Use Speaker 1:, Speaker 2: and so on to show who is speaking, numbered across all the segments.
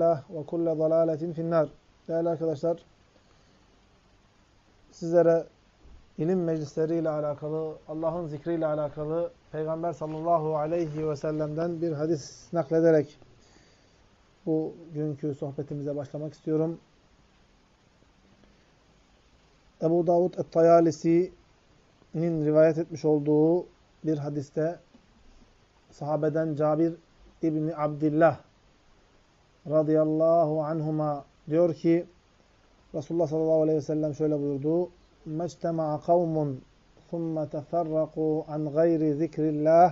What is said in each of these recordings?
Speaker 1: dalale ve kulle dalaletin finnar. Değerli arkadaşlar, sizlere ilim meclisleriyle alakalı, Allah'ın zikriyle alakalı Peygamber sallallahu aleyhi ve sellem'den bir hadis naklederek bu günkü sohbetimize başlamak istiyorum. Ebu Davud Et-Tayalisi'nin rivayet etmiş olduğu bir hadiste sahabeden Cabir İbni Abdillah radıyallahu anhuma diyor ki Resulullah sallallahu aleyhi ve sellem şöyle buyurdu. مَجْتَمَعَ قَوْمٌ ثُمَّ تَفَرَّقُوا عَنْ غَيْرِ ذِكْرِ اللّٰهِ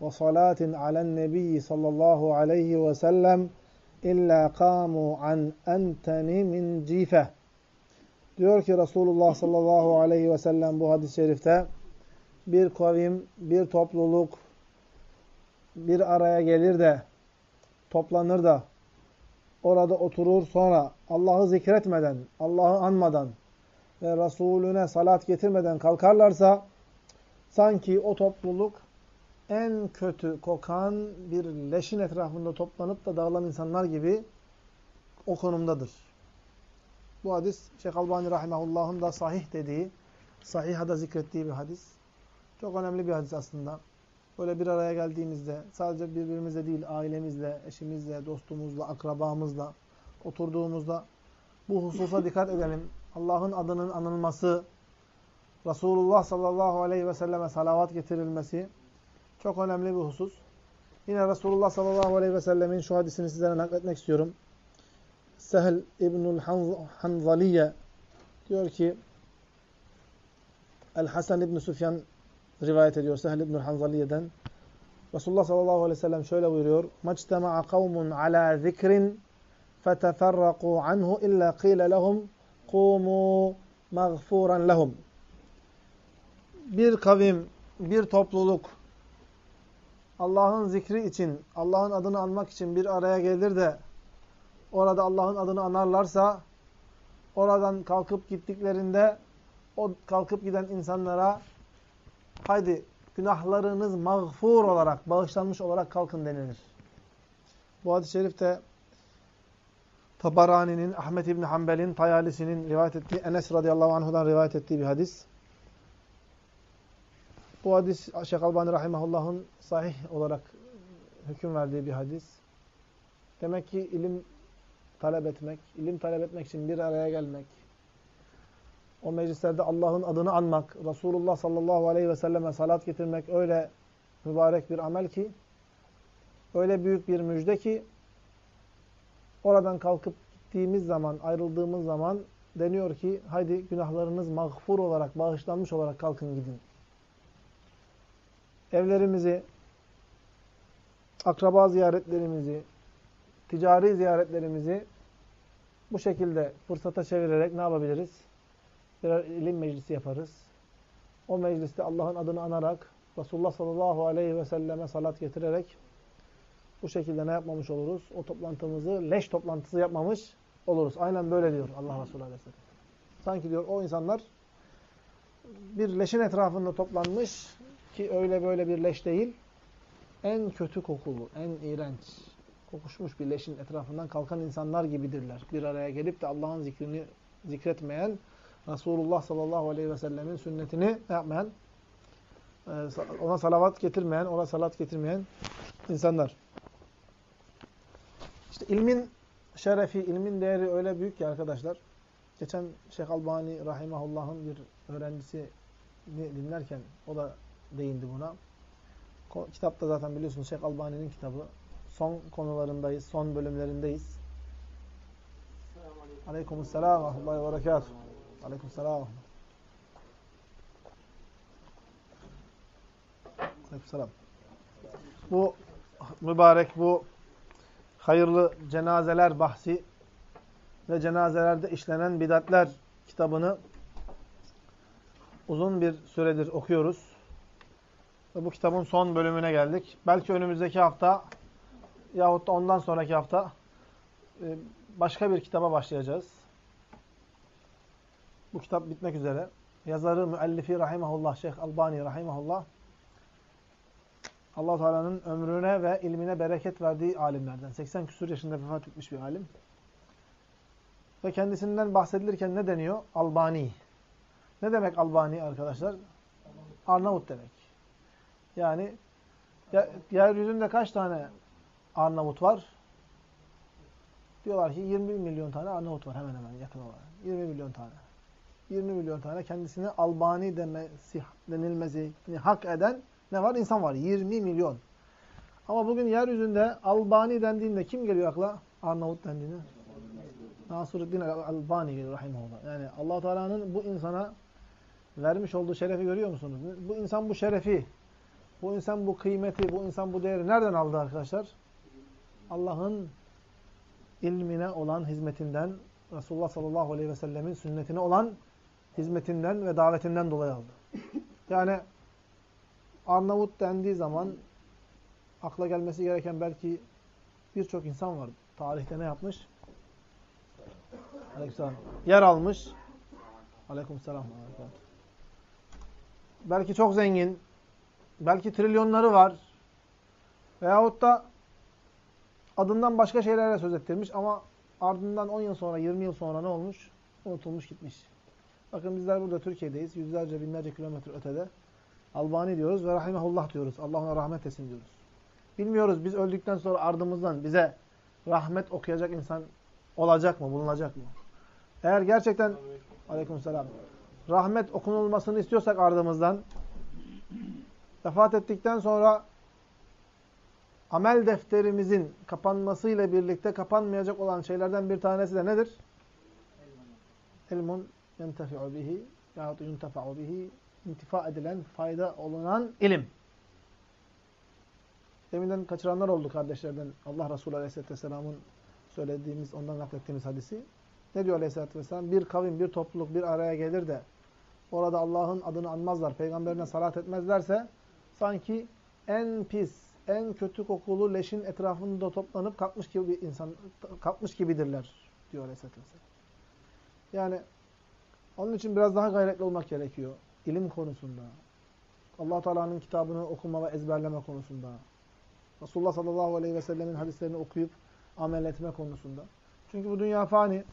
Speaker 1: وَصَلَاتٍ عَلَى النَّبِيِّ صلى الله عليه وسلم إِلَّا قَامُوا عَنْ أَنْتَنِ مِنْ جِيفَةٍ Diyor ki Resulullah sallallahu aleyhi ve sellem bu hadis-i şerifte bir kavim, bir topluluk bir araya gelir de toplanır da orada oturur sonra Allah'ı zikretmeden, Allah'ı anmadan ve Resulüne salat getirmeden kalkarlarsa sanki o topluluk en kötü kokan bir leşin etrafında toplanıp da dağılan insanlar gibi o konumdadır. Bu hadis Şeyh Albani Rahimahullah'ın da sahih dediği, sahihada zikrettiği bir hadis. Çok önemli bir hadis aslında. Böyle bir araya geldiğimizde sadece birbirimizle değil, ailemizle, eşimizle, dostumuzla, akrabamızla oturduğumuzda bu hususa dikkat edelim. Allah'ın adının anılması, Resulullah sallallahu aleyhi ve selleme salavat getirilmesi çok önemli bir husus. Yine Resulullah sallallahu aleyhi ve sellemin şu hadisini sizlere nakletmek istiyorum. Sehl İbnül Hanzaliye diyor ki El-Hasan İbn Süfyan rivayet ediyor Sehl İbnül Hanzaliye'den. Resulullah sallallahu aleyhi ve sellem şöyle buyuruyor. مَجْتَمَعَ قَوْمٌ عَلَى ذِكْرٍ فَتَفَرَّقُوا عَنْهُ إِلَّا قِيلَ لَهُمْ قُومُوا مَغْفُورًا لَهُمْ Bir kavim, bir topluluk Allah'ın zikri için, Allah'ın adını anmak için bir araya gelir de orada Allah'ın adını anarlarsa oradan kalkıp gittiklerinde o kalkıp giden insanlara haydi günahlarınız mağfur olarak, bağışlanmış olarak kalkın denilir. Bu hadis-i şerifte Tabarani'nin, Ahmet İbni Hanbel'in, Tayalisi'nin rivayet ettiği, Enes radıyallahu anhudan rivayet ettiği bir hadis. Bu hadis Şeyh Albani Rahimahullah'ın sahih olarak hüküm verdiği bir hadis. Demek ki ilim talep etmek, ilim talep etmek için bir araya gelmek, o meclislerde Allah'ın adını anmak, Resulullah sallallahu aleyhi ve selleme salat getirmek öyle mübarek bir amel ki, öyle büyük bir müjde ki, oradan kalkıp gittiğimiz zaman, ayrıldığımız zaman deniyor ki, haydi günahlarınız mağfur olarak, bağışlanmış olarak kalkın gidin. Evlerimizi, akraba ziyaretlerimizi, ticari ziyaretlerimizi bu şekilde fırsata çevirerek ne yapabiliriz? Birer ilim meclisi yaparız. O mecliste Allah'ın adını anarak Resulullah sallallahu aleyhi ve selleme salat getirerek bu şekilde ne yapmamış oluruz? O toplantımızı leş toplantısı yapmamış oluruz. Aynen böyle diyor Allah Resulü aleyhisselam. Sanki diyor o insanlar bir leşin etrafında toplanmış ki öyle böyle bir leş değil. En kötü kokulu, en iğrenç, kokuşmuş bir leşin etrafından kalkan insanlar gibidirler. Bir araya gelip de Allah'ın zikrini zikretmeyen, Resulullah sallallahu aleyhi ve sellemin sünnetini yapmayan, e, ona salavat getirmeyen, ona salat getirmeyen insanlar. İşte ilmin şerefi, ilmin değeri öyle büyük ki arkadaşlar. Geçen Şeyh Albani Rahimahullah'ın bir öğrencisini dinlerken o da değindi buna. Kitapta zaten biliyorsunuz Şeyh Albani'nin kitabı. Son konularındayız, son bölümlerindeyiz. Aleykümselam ve rahmetullahi ve berekatuhu. Aleyküm selam. Aleyküm selam. Bu mübarek, bu hayırlı cenazeler bahsi ve cenazelerde işlenen bidatler kitabını uzun bir süredir okuyoruz. Ve bu kitabın son bölümüne geldik. Belki önümüzdeki hafta yahut da ondan sonraki hafta e, başka bir kitaba başlayacağız. Bu kitap bitmek üzere. Yazarı, müellifi rahimahullah, Şeyh Albani rahimahullah allah Teala'nın ömrüne ve ilmine bereket verdiği alimlerden. 80 küsur yaşında vefat etmiş bir alim. Ve kendisinden bahsedilirken ne deniyor? Albani. Ne demek Albani arkadaşlar? Arnavut demek. Yani yeryüzünde kaç tane Arnavut var? Diyorlar ki 20 milyon tane Arnavut var hemen hemen yakın olarak. 20 milyon tane. 20 milyon tane kendisini Albani demesi, denilmesini hak eden ne var? İnsan var. 20 milyon. Ama bugün yeryüzünde Albani dendiğinde kim geliyor akla? Arnavut dendiğinde. Nasuruddin Albani geliyor rahimahullah. Yani allah Teala'nın bu insana vermiş olduğu şerefi görüyor musunuz? Bu insan bu şerefi, bu insan bu kıymeti, bu insan bu değeri nereden aldı arkadaşlar? Allah'ın ilmine olan hizmetinden, Resulullah sallallahu aleyhi ve sellemin sünnetine olan hizmetinden ve davetinden dolayı aldı. Yani Arnavut dendiği zaman akla gelmesi gereken belki birçok insan var. Tarihte ne yapmış? Aleykümselam. Yer almış. Aleykümselam. Belki çok zengin. Belki trilyonları var. Veyahut da adından başka şeylerle söz ettirmiş ama ardından 10 yıl sonra, 20 yıl sonra ne olmuş? Unutulmuş gitmiş. Bakın bizler burada Türkiye'deyiz. Yüzlerce, binlerce kilometre ötede. Albani diyoruz ve rahimahullah diyoruz. Allah ona rahmet etsin diyoruz. Bilmiyoruz biz öldükten sonra ardımızdan bize rahmet okuyacak insan olacak mı, bulunacak mı? Eğer gerçekten aleykümselam rahmet okunulmasını istiyorsak ardımızdan vefat ettikten sonra amel defterimizin kapanmasıyla birlikte kapanmayacak olan şeylerden bir tanesi de nedir? İlmun yentefi'u bihi yahut yuntefa'u bihi intifa edilen, fayda olunan ilim. Deminden kaçıranlar oldu kardeşlerden. Allah Resulü Aleyhisselatü Vesselam'ın söylediğimiz, ondan naklettiğimiz hadisi. Ne diyor Aleyhisselatü Vesselam? Bir kavim, bir topluluk bir araya gelir de orada Allah'ın adını anmazlar, peygamberine salat etmezlerse sanki en pis, en kötü kokulu leşin etrafında toplanıp kalkmış gibi insan kalkmış gibidirler diyor Aleyhisselatü Vesselam. Yani onun için biraz daha gayretli olmak gerekiyor. İlim konusunda. allah Teala'nın kitabını okuma ve ezberleme konusunda. Resulullah sallallahu aleyhi ve sellemin hadislerini okuyup amel etme konusunda. Çünkü bu dünya fani.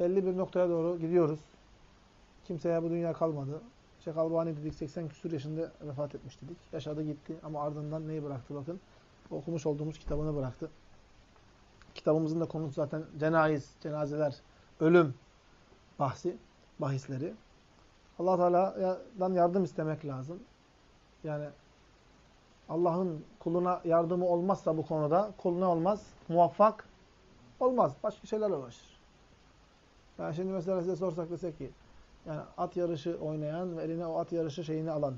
Speaker 1: Belli bir noktaya doğru gidiyoruz. Kimseye bu dünya kalmadı. Şeyh Albani dedik 80 küsur yaşında vefat etmiş dedik. Yaşadı gitti ama ardından neyi bıraktı bakın. Okumuş olduğumuz kitabını bıraktı. Kitabımızın da konusu zaten cenayiz, cenazeler, ölüm bahsi, bahisleri. allah Teala'dan yardım istemek lazım. Yani Allah'ın kuluna yardımı olmazsa bu konuda kul ne olmaz? Muvaffak olmaz. Başka şeyler uğraşır. Yani şimdi mesela size sorsak desek ki yani at yarışı oynayan ve eline o at yarışı şeyini alan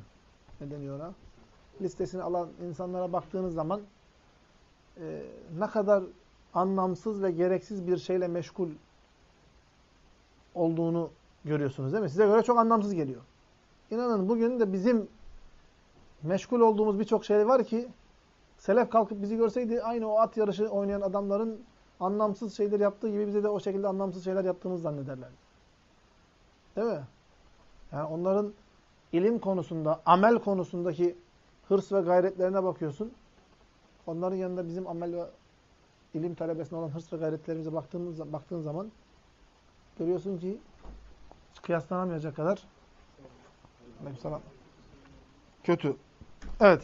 Speaker 1: ne deniyor ona? Listesini alan insanlara baktığınız zaman e, ne kadar anlamsız ve gereksiz bir şeyle meşgul olduğunu görüyorsunuz değil mi? Size göre çok anlamsız geliyor. İnanın bugün de bizim meşgul olduğumuz birçok şey var ki selef kalkıp bizi görseydi aynı o at yarışı oynayan adamların anlamsız şeyler yaptığı gibi bize de o şekilde anlamsız şeyler yaptığımızı zannederler. Değil mi? Yani onların ilim konusunda, amel konusundaki hırs ve gayretlerine bakıyorsun. Onların yanında bizim amel ve ilim talebesine olan hırs ve gayretlerimize baktığımız, baktığın zaman görüyorsun ki kıyaslanamayacak kadar kötü. Evet.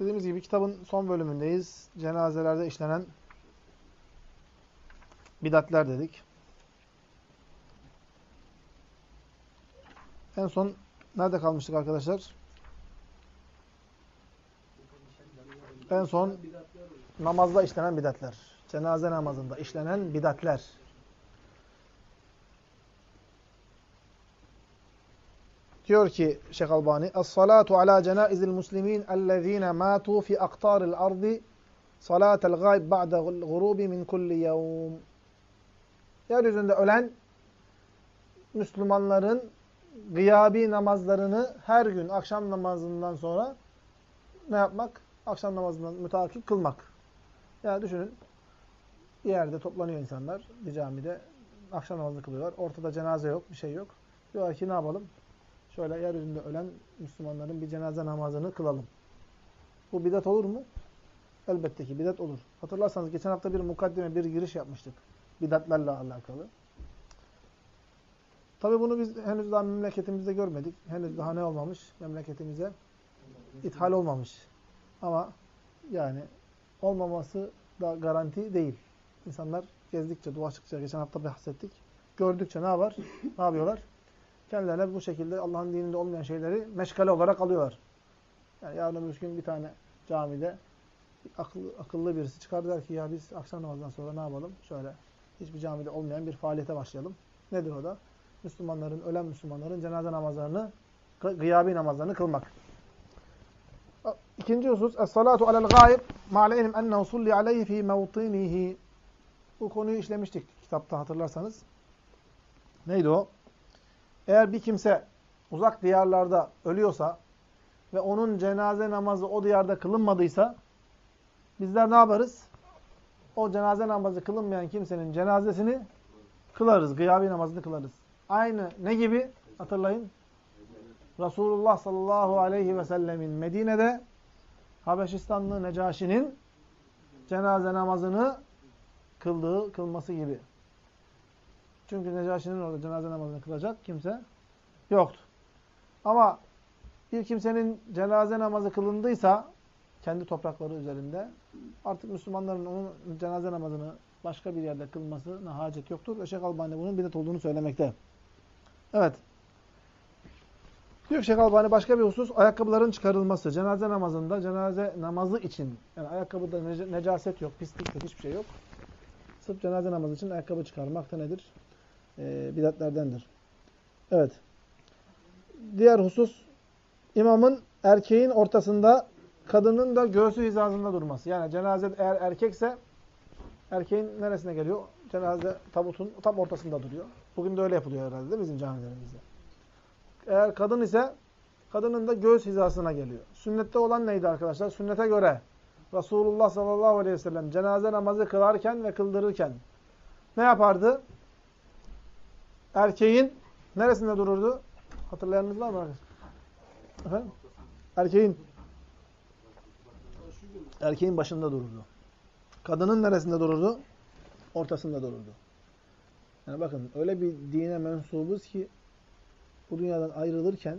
Speaker 1: Dediğimiz gibi kitabın son bölümündeyiz. Cenazelerde işlenen bidatler dedik. En son nerede kalmıştık arkadaşlar? En son namazda işlenen bidatler. Cenaze namazında işlenen bidatler. Diyor ki Şeyh Albani, "Es-salatu ala cenaizil muslimin ellezina matu fi aqtaril ardi salatel gayb ba'de gurubi min kulli yevm." Yeryüzünde ölen Müslümanların gıyabi namazlarını her gün akşam namazından sonra ne yapmak? Akşam namazından müteakip kılmak. Yani düşünün bir yerde toplanıyor insanlar bir camide akşam namazını kılıyorlar. Ortada cenaze yok, bir şey yok. Diyorlar ki ne yapalım? Şöyle yeryüzünde ölen Müslümanların bir cenaze namazını kılalım. Bu bidat olur mu? Elbette ki bidat olur. Hatırlarsanız geçen hafta bir mukaddime, bir giriş yapmıştık. Bidatlerle alakalı. Tabi bunu biz henüz daha memleketimizde görmedik. Henüz daha ne olmamış? Memleketimize ithal olmamış. Ama yani olmaması da garanti değil. İnsanlar gezdikçe, dolaştıkça, geçen hafta bahsettik. Gördükçe ne var? Ne yapıyorlar? Kendilerine bu şekilde Allah'ın dininde olmayan şeyleri meşgale olarak alıyorlar. Yani yarın öbür gün bir tane camide akıllı, akıllı birisi çıkar der ki ya biz akşam namazından sonra ne yapalım? Şöyle hiçbir camide olmayan bir faaliyete başlayalım. Nedir o da? Müslümanların, ölen Müslümanların cenaze namazlarını, gıyabi namazlarını kılmak. İkinci husus, es-salatu alel gâib ma'al ilm ennehu sulli aleyhi fî mevtinihi. Bu konuyu işlemiştik kitapta hatırlarsanız. Neydi o? Eğer bir kimse uzak diyarlarda ölüyorsa ve onun cenaze namazı o diyarda kılınmadıysa bizler ne yaparız? O cenaze namazı kılınmayan kimsenin cenazesini kılarız. Gıyabi namazını kılarız. Aynı ne gibi? Hatırlayın. Resulullah sallallahu aleyhi ve sellemin Medine'de Habeşistanlı Necaşi'nin cenaze namazını kıldığı, kılması gibi. Çünkü Necaşi'nin orada cenaze namazını kılacak kimse yoktu. Ama bir kimsenin cenaze namazı kılındıysa kendi toprakları üzerinde artık Müslümanların onun cenaze namazını başka bir yerde kılmasına hacet yoktur. Şeyh Albani bunun bidat olduğunu söylemekte. Evet. Diyor Şeyh Albani başka bir husus ayakkabıların çıkarılması. Cenaze namazında cenaze namazı için yani ayakkabıda necaset yok, pislik yok, hiçbir şey yok. Sırf cenaze namazı için ayakkabı çıkarmak da nedir? Ee, bidatlerdendir. Evet. Diğer husus imamın erkeğin ortasında kadının da göğsü hizasında durması. Yani cenaze eğer erkekse erkeğin neresine geliyor? Cenaze tabutun tam ortasında duruyor. Bugün de öyle yapılıyor herhalde değil mi bizim camilerimizde? Eğer kadın ise kadının da göğüs hizasına geliyor. Sünnette olan neydi arkadaşlar? Sünnete göre Resulullah sallallahu aleyhi ve sellem cenaze namazı kılarken ve kıldırırken ne yapardı? Erkeğin neresinde dururdu? Hatırlayanınız var mı arkadaşlar? Erkeğin erkeğin başında dururdu. Kadının neresinde dururdu? Ortasında dururdu. Yani bakın öyle bir dine mensubuz ki bu dünyadan ayrılırken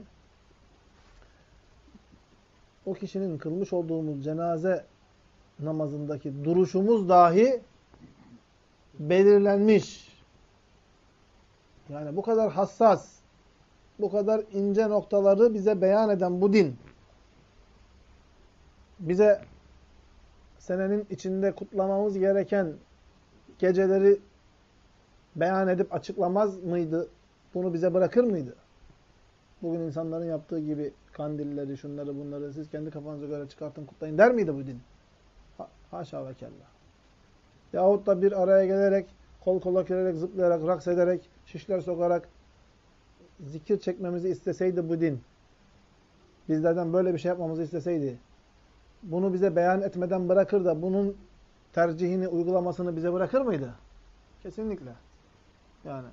Speaker 1: o kişinin kılmış olduğumuz cenaze namazındaki duruşumuz dahi belirlenmiş. Yani bu kadar hassas, bu kadar ince noktaları bize beyan eden bu din, bize senenin içinde kutlamamız gereken geceleri beyan edip açıklamaz mıydı? Bunu bize bırakır mıydı? Bugün insanların yaptığı gibi kandilleri, şunları, bunları siz kendi kafanıza göre çıkartın, kutlayın der miydi bu din? Ha, haşa ve kella. Yahut da bir araya gelerek, kol kola girerek, zıplayarak, raks ederek, şişler sokarak zikir çekmemizi isteseydi bu din, bizlerden böyle bir şey yapmamızı isteseydi, bunu bize beyan etmeden bırakır da bunun tercihini, uygulamasını bize bırakır mıydı? Kesinlikle. Yani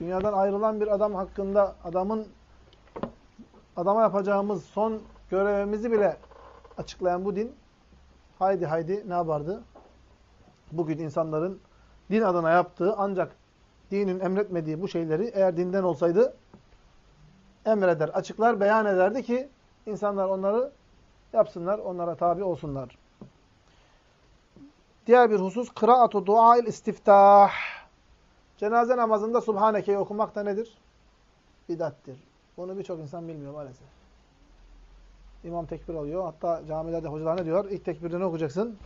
Speaker 1: dünyadan ayrılan bir adam hakkında adamın adama yapacağımız son görevimizi bile açıklayan bu din haydi haydi ne yapardı? Bugün insanların din adına yaptığı ancak dinin emretmediği bu şeyleri eğer dinden olsaydı emreder, açıklar, beyan ederdi ki insanlar onları yapsınlar, onlara tabi olsunlar. Diğer bir husus kıraatu duail istiftah. Cenaze namazında Subhaneke'yi okumak da nedir? Bidattir. Bunu birçok insan bilmiyor maalesef. İmam tekbir alıyor. Hatta camilerde hocalar ne diyor? İlk tekbirde ne okuyacaksın?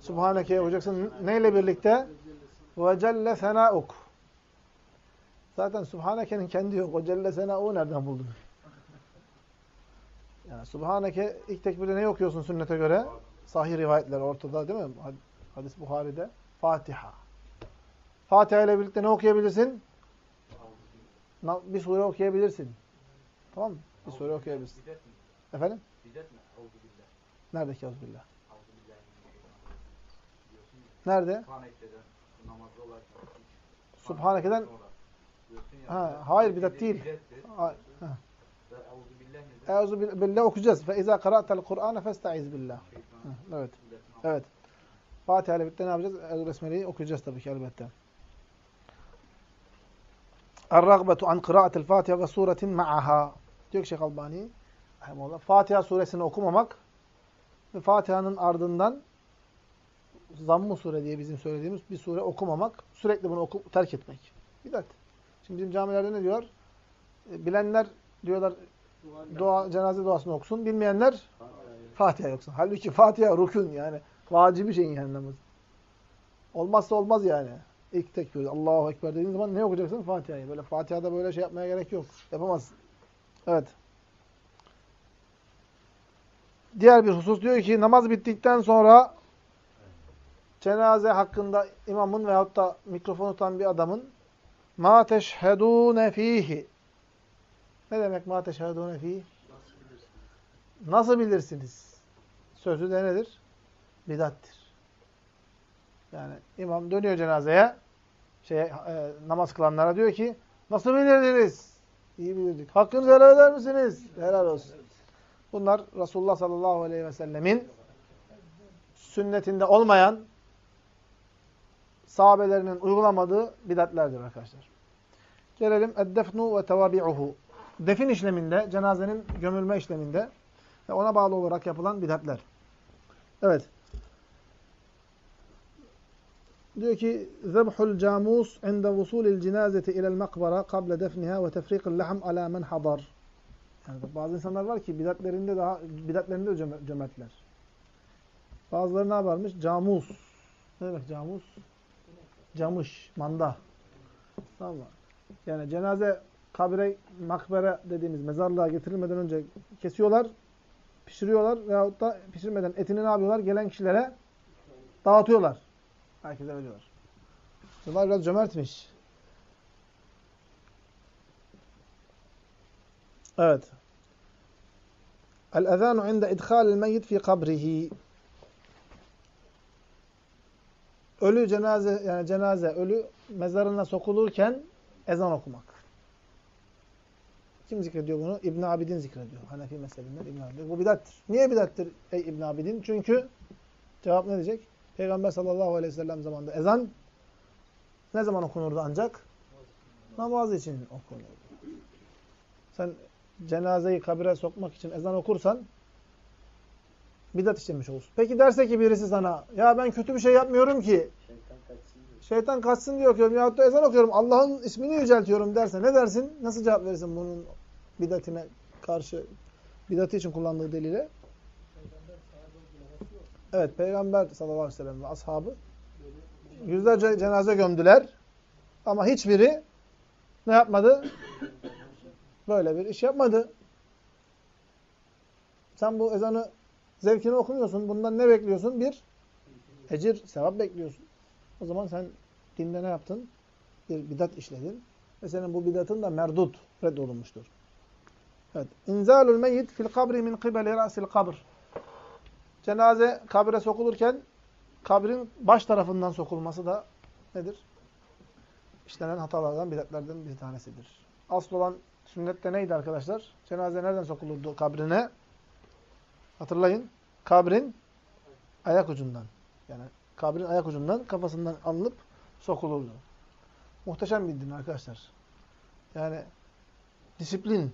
Speaker 1: Subhaneke'yi okuyacaksın. Neyle birlikte? Ve celle senâuk. Zaten Subhaneke'nin kendi yok. O celle senâu nereden buldun? Yani Subhaneke ilk tekbirde ne okuyorsun sünnete göre? Sahih rivayetler ortada değil mi? Hadis Buhari'de. Fatiha. Fatiha ile birlikte ne okuyabilirsin? Bir sure okuyabilirsin. Tamam mı? Bir sure okuyabilirsin. Efendim? Nerede ki Euzubillah? Nerede? Subhaneke'den Ha, hayır bidat değil. Ha, Euzu billah okuyacağız. Fe izâ kara'tel Kur'âne festaiz billah. Evet. Evet. Fatiha ile birlikte ne yapacağız? Euzu Besmele'yi okuyacağız tabii ki elbette. Er-ragbetu an kıraatil Fatiha ve suretin ma'aha. Diyor ki Şeyh Albani. Fatiha suresini okumamak ve Fatiha'nın ardından Zamm-ı sure diye bizim söylediğimiz bir sure okumamak, sürekli bunu oku, terk etmek. Bidat. Şimdi bizim camilerde ne diyor? E, bilenler diyorlar dua, cenaze duasını okusun. Bilmeyenler Fatiha okusun. Halbuki Fatiha rukun yani. Vacibi şeyin yani namaz. Olmazsa olmaz yani. İlk tekbir. Allahu Ekber dediğin zaman ne okuyacaksın? Fatiha'yı. Böyle Fatiha'da böyle şey yapmaya gerek yok. Yapamazsın. Evet. Diğer bir husus diyor ki namaz bittikten sonra cenaze hakkında imamın veyahut da mikrofon tutan bir adamın ma teşhedûne fihi ne demek ma teşhedûne fihi? Nasıl bilirsiniz? Sözü de nedir? Bidattir. Yani imam dönüyor cenazeye şey, e, namaz kılanlara diyor ki nasıl bilirdiniz? İyi bilirdik. Hakkınızı helal eder misiniz? Helal olsun. Bunlar Resulullah sallallahu aleyhi ve sellemin sünnetinde olmayan sahabelerinin uygulamadığı bidatlerdir arkadaşlar. Gelelim eddefnu ve tevabi'uhu. Defin işleminde, cenazenin gömülme işleminde ve ona bağlı olarak yapılan bidatler. Evet. Diyor ki zebhul camus inde vusulil cenazeti ilel makbara kable defniha ve tefrikil lahm ala men hadar. Yani bazı insanlar var ki bidatlerinde daha bidatlerinde cömertler. Bazıları ne yaparmış? Camus. Ne demek camus? Camış, manda. Tamam mı? Yani cenaze kabre, makbere dediğimiz mezarlığa getirilmeden önce kesiyorlar, pişiriyorlar veyahut da pişirmeden etini ne yapıyorlar? Gelen kişilere dağıtıyorlar. Herkese veriyorlar. Bunlar biraz cömertmiş. Evet. El-ezanu inde idhalil meyyit fi kabrihi. Ölü cenaze yani cenaze ölü mezarına sokulurken ezan okumak. Kim zikrediyor bunu? İbn Abidin zikrediyor. Hanefi mezhebinden İbn Abidin. Bu bidattir. Niye bidattir ey İbn Abidin? Çünkü cevap ne diyecek? Peygamber sallallahu aleyhi ve sellem zamanında ezan ne zaman okunurdu ancak? Namaz için okunurdu. Sen cenazeyi kabire sokmak için ezan okursan bidat işlemiş olursun. Peki derse ki birisi sana ya ben kötü bir şey yapmıyorum ki şeytan kaçsın diyor, şeytan kaçsın diye okuyorum yahut da ezan okuyorum Allah'ın ismini yüceltiyorum derse ne dersin? Nasıl cevap verirsin bunun bidatine karşı bidatı için kullandığı delile? Evet Peygamber sallallahu aleyhi ve sellem ve ashabı yüzlerce cenaze gömdüler ama hiçbiri ne yapmadı? Böyle bir iş yapmadı. Sen bu ezanı zevkini okumuyorsun. Bundan ne bekliyorsun? Bir ecir, sevap bekliyorsun. O zaman sen dinde ne yaptın? Bir bidat işledin. Ve senin bu bidatın da merdut, reddolunmuştur. Evet. İnzalul meyyit fil kabri min kibeli ra'sil kabr. Cenaze kabre sokulurken kabrin baş tarafından sokulması da nedir? İşlenen hatalardan, bidatlerden bir tanesidir. Asıl olan Sünnette neydi arkadaşlar? Cenaze nereden sokulurdu kabrine? Hatırlayın. Kabrin ayak ucundan. Yani kabrin ayak ucundan kafasından alınıp sokulurdu. Muhteşem bir din arkadaşlar. Yani disiplin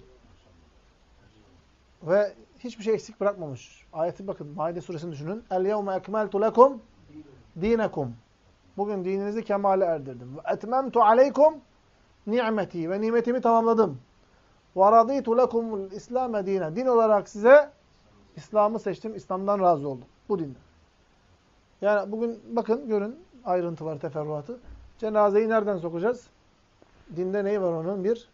Speaker 1: ve hiçbir şey eksik bırakmamış. Ayeti bakın Maide suresini düşünün. El yevme ekmeltu lekum dinekum. Bugün dininizi kemale erdirdim. Ve etmemtu aleykum nimeti ve nimetimi tamamladım. Ve raditu lekumul islame dine. Din olarak size İslam'ı seçtim, İslam'dan razı oldum. Bu dinde. Yani bugün bakın, görün ayrıntıları, teferruatı. Cenazeyi nereden sokacağız? Dinde neyi var onun? Bir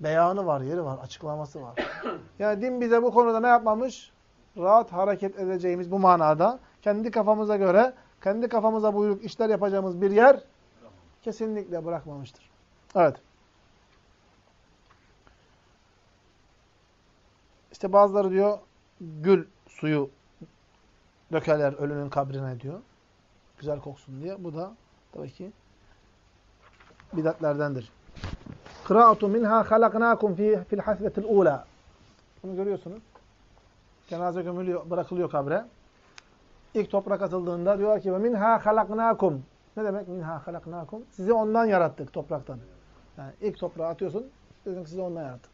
Speaker 1: beyanı var, yeri var, açıklaması var. Yani din bize bu konuda ne yapmamış? Rahat hareket edeceğimiz bu manada, kendi kafamıza göre, kendi kafamıza buyruk işler yapacağımız bir yer kesinlikle bırakmamıştır. Evet. İşte bazıları diyor gül suyu dökerler ölünün kabrine diyor. Güzel koksun diye. Bu da tabii ki bidatlerdendir. Kıraatu minha halaknakum fi fil hasbetil ula. Bunu görüyorsunuz. Cenaze gömülüyor, bırakılıyor kabre. İlk toprak atıldığında diyorlar ki minha halaknakum. Ne demek minha halaknakum? Sizi ondan yarattık topraktan. Yani ilk toprağı atıyorsun. Ki sizi ondan yarattık.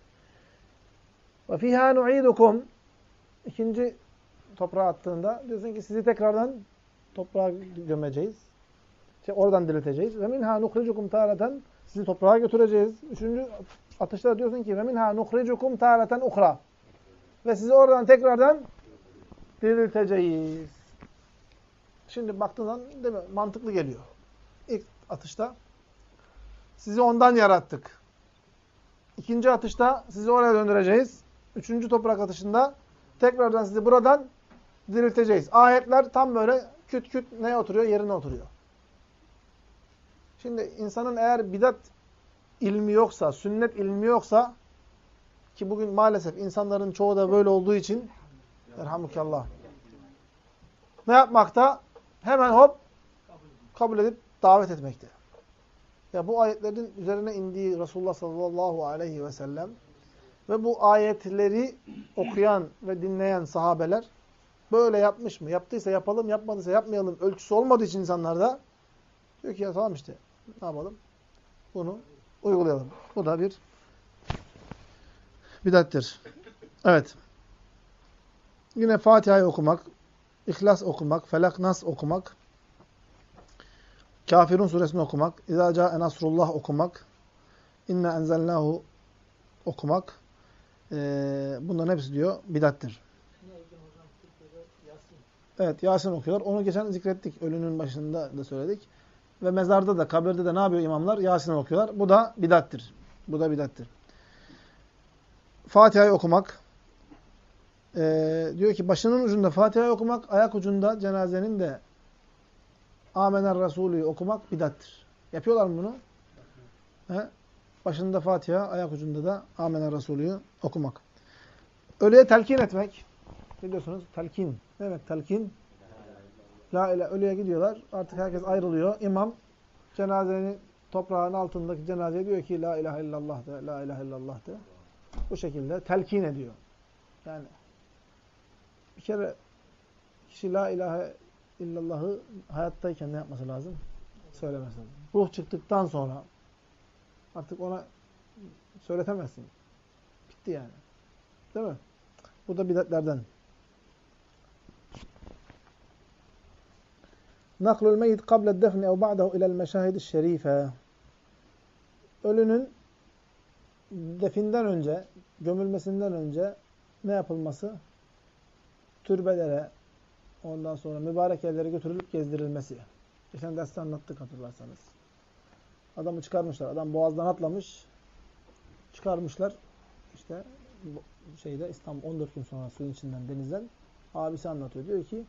Speaker 1: Ve fiha nu'idukum. İkinci toprağa attığında diyorsun ki sizi tekrardan toprağa gömeceğiz. Şey, oradan dirilteceğiz. Ve minha nukhricukum taratan sizi toprağa götüreceğiz. Üçüncü atışta diyorsun ki ve minha nukhricukum taratan ukhra. Ve sizi oradan tekrardan dirilteceğiz. Şimdi baktığından değil mi? Mantıklı geliyor. İlk atışta sizi ondan yarattık. İkinci atışta sizi oraya döndüreceğiz. Üçüncü toprak atışında tekrardan sizi buradan dirilteceğiz. Ayetler tam böyle küt küt neye oturuyor? Yerine oturuyor. Şimdi insanın eğer bidat ilmi yoksa, sünnet ilmi yoksa ki bugün maalesef insanların çoğu da böyle olduğu için Erhamukallah. Ne yapmakta? Hemen hop kabul edip davet etmekte. Ya bu ayetlerin üzerine indiği Resulullah sallallahu aleyhi ve sellem ve bu ayetleri okuyan ve dinleyen sahabeler böyle yapmış mı? Yaptıysa yapalım, yapmadıysa yapmayalım. Ölçüsü olmadığı için insanlarda diyor ki ya tamam işte ne yapalım? Bunu uygulayalım. Bu da bir bidattir. Evet. Yine Fatiha'yı okumak, İhlas okumak, Felak Nas okumak, Kafirun suresini okumak, İzâ câe okumak, İnne enzelnâhu okumak, ee, bunların hepsi diyor bidattir. Evet Yasin okuyorlar. Onu geçen zikrettik. Ölünün başında da söyledik. Ve mezarda da, kabirde de ne yapıyor imamlar? Yasin okuyorlar. Bu da bidattir. Bu da bidattir. Fatiha'yı okumak. Ee, diyor ki başının ucunda Fatiha'yı okumak, ayak ucunda cenazenin de Amener Resulü'yü okumak bidattir. Yapıyorlar mı bunu? He? Başında Fatiha, ayak ucunda da Amener Resulü'yü okumak. Ölüye telkin etmek. Biliyorsunuz telkin. Ne demek telkin? La ile ölüye gidiyorlar. Artık herkes ayrılıyor. İmam cenazenin toprağın altındaki cenazeye diyor ki La ilahe illallah de, La ilahe illallah de. Bu şekilde telkin ediyor. Yani bir kere kişi La ilahe illallahı hayattayken ne yapması lazım? Söylemesi lazım. Ruh çıktıktan sonra artık ona söyletemezsin. Bitti yani. Değil mi? Bu da bidatlerden. Naklul meyyit kable defni ev ba'dahu ilel meşahidi şerife. Ölünün definden önce, gömülmesinden önce ne yapılması? Türbelere, ondan sonra mübarek yerlere götürülüp gezdirilmesi. Geçen derste anlattık hatırlarsanız. Adamı çıkarmışlar. Adam boğazdan atlamış. Çıkarmışlar. İşte şeyde İstanbul 14 gün sonra suyun içinden denizden abisi anlatıyor. Diyor ki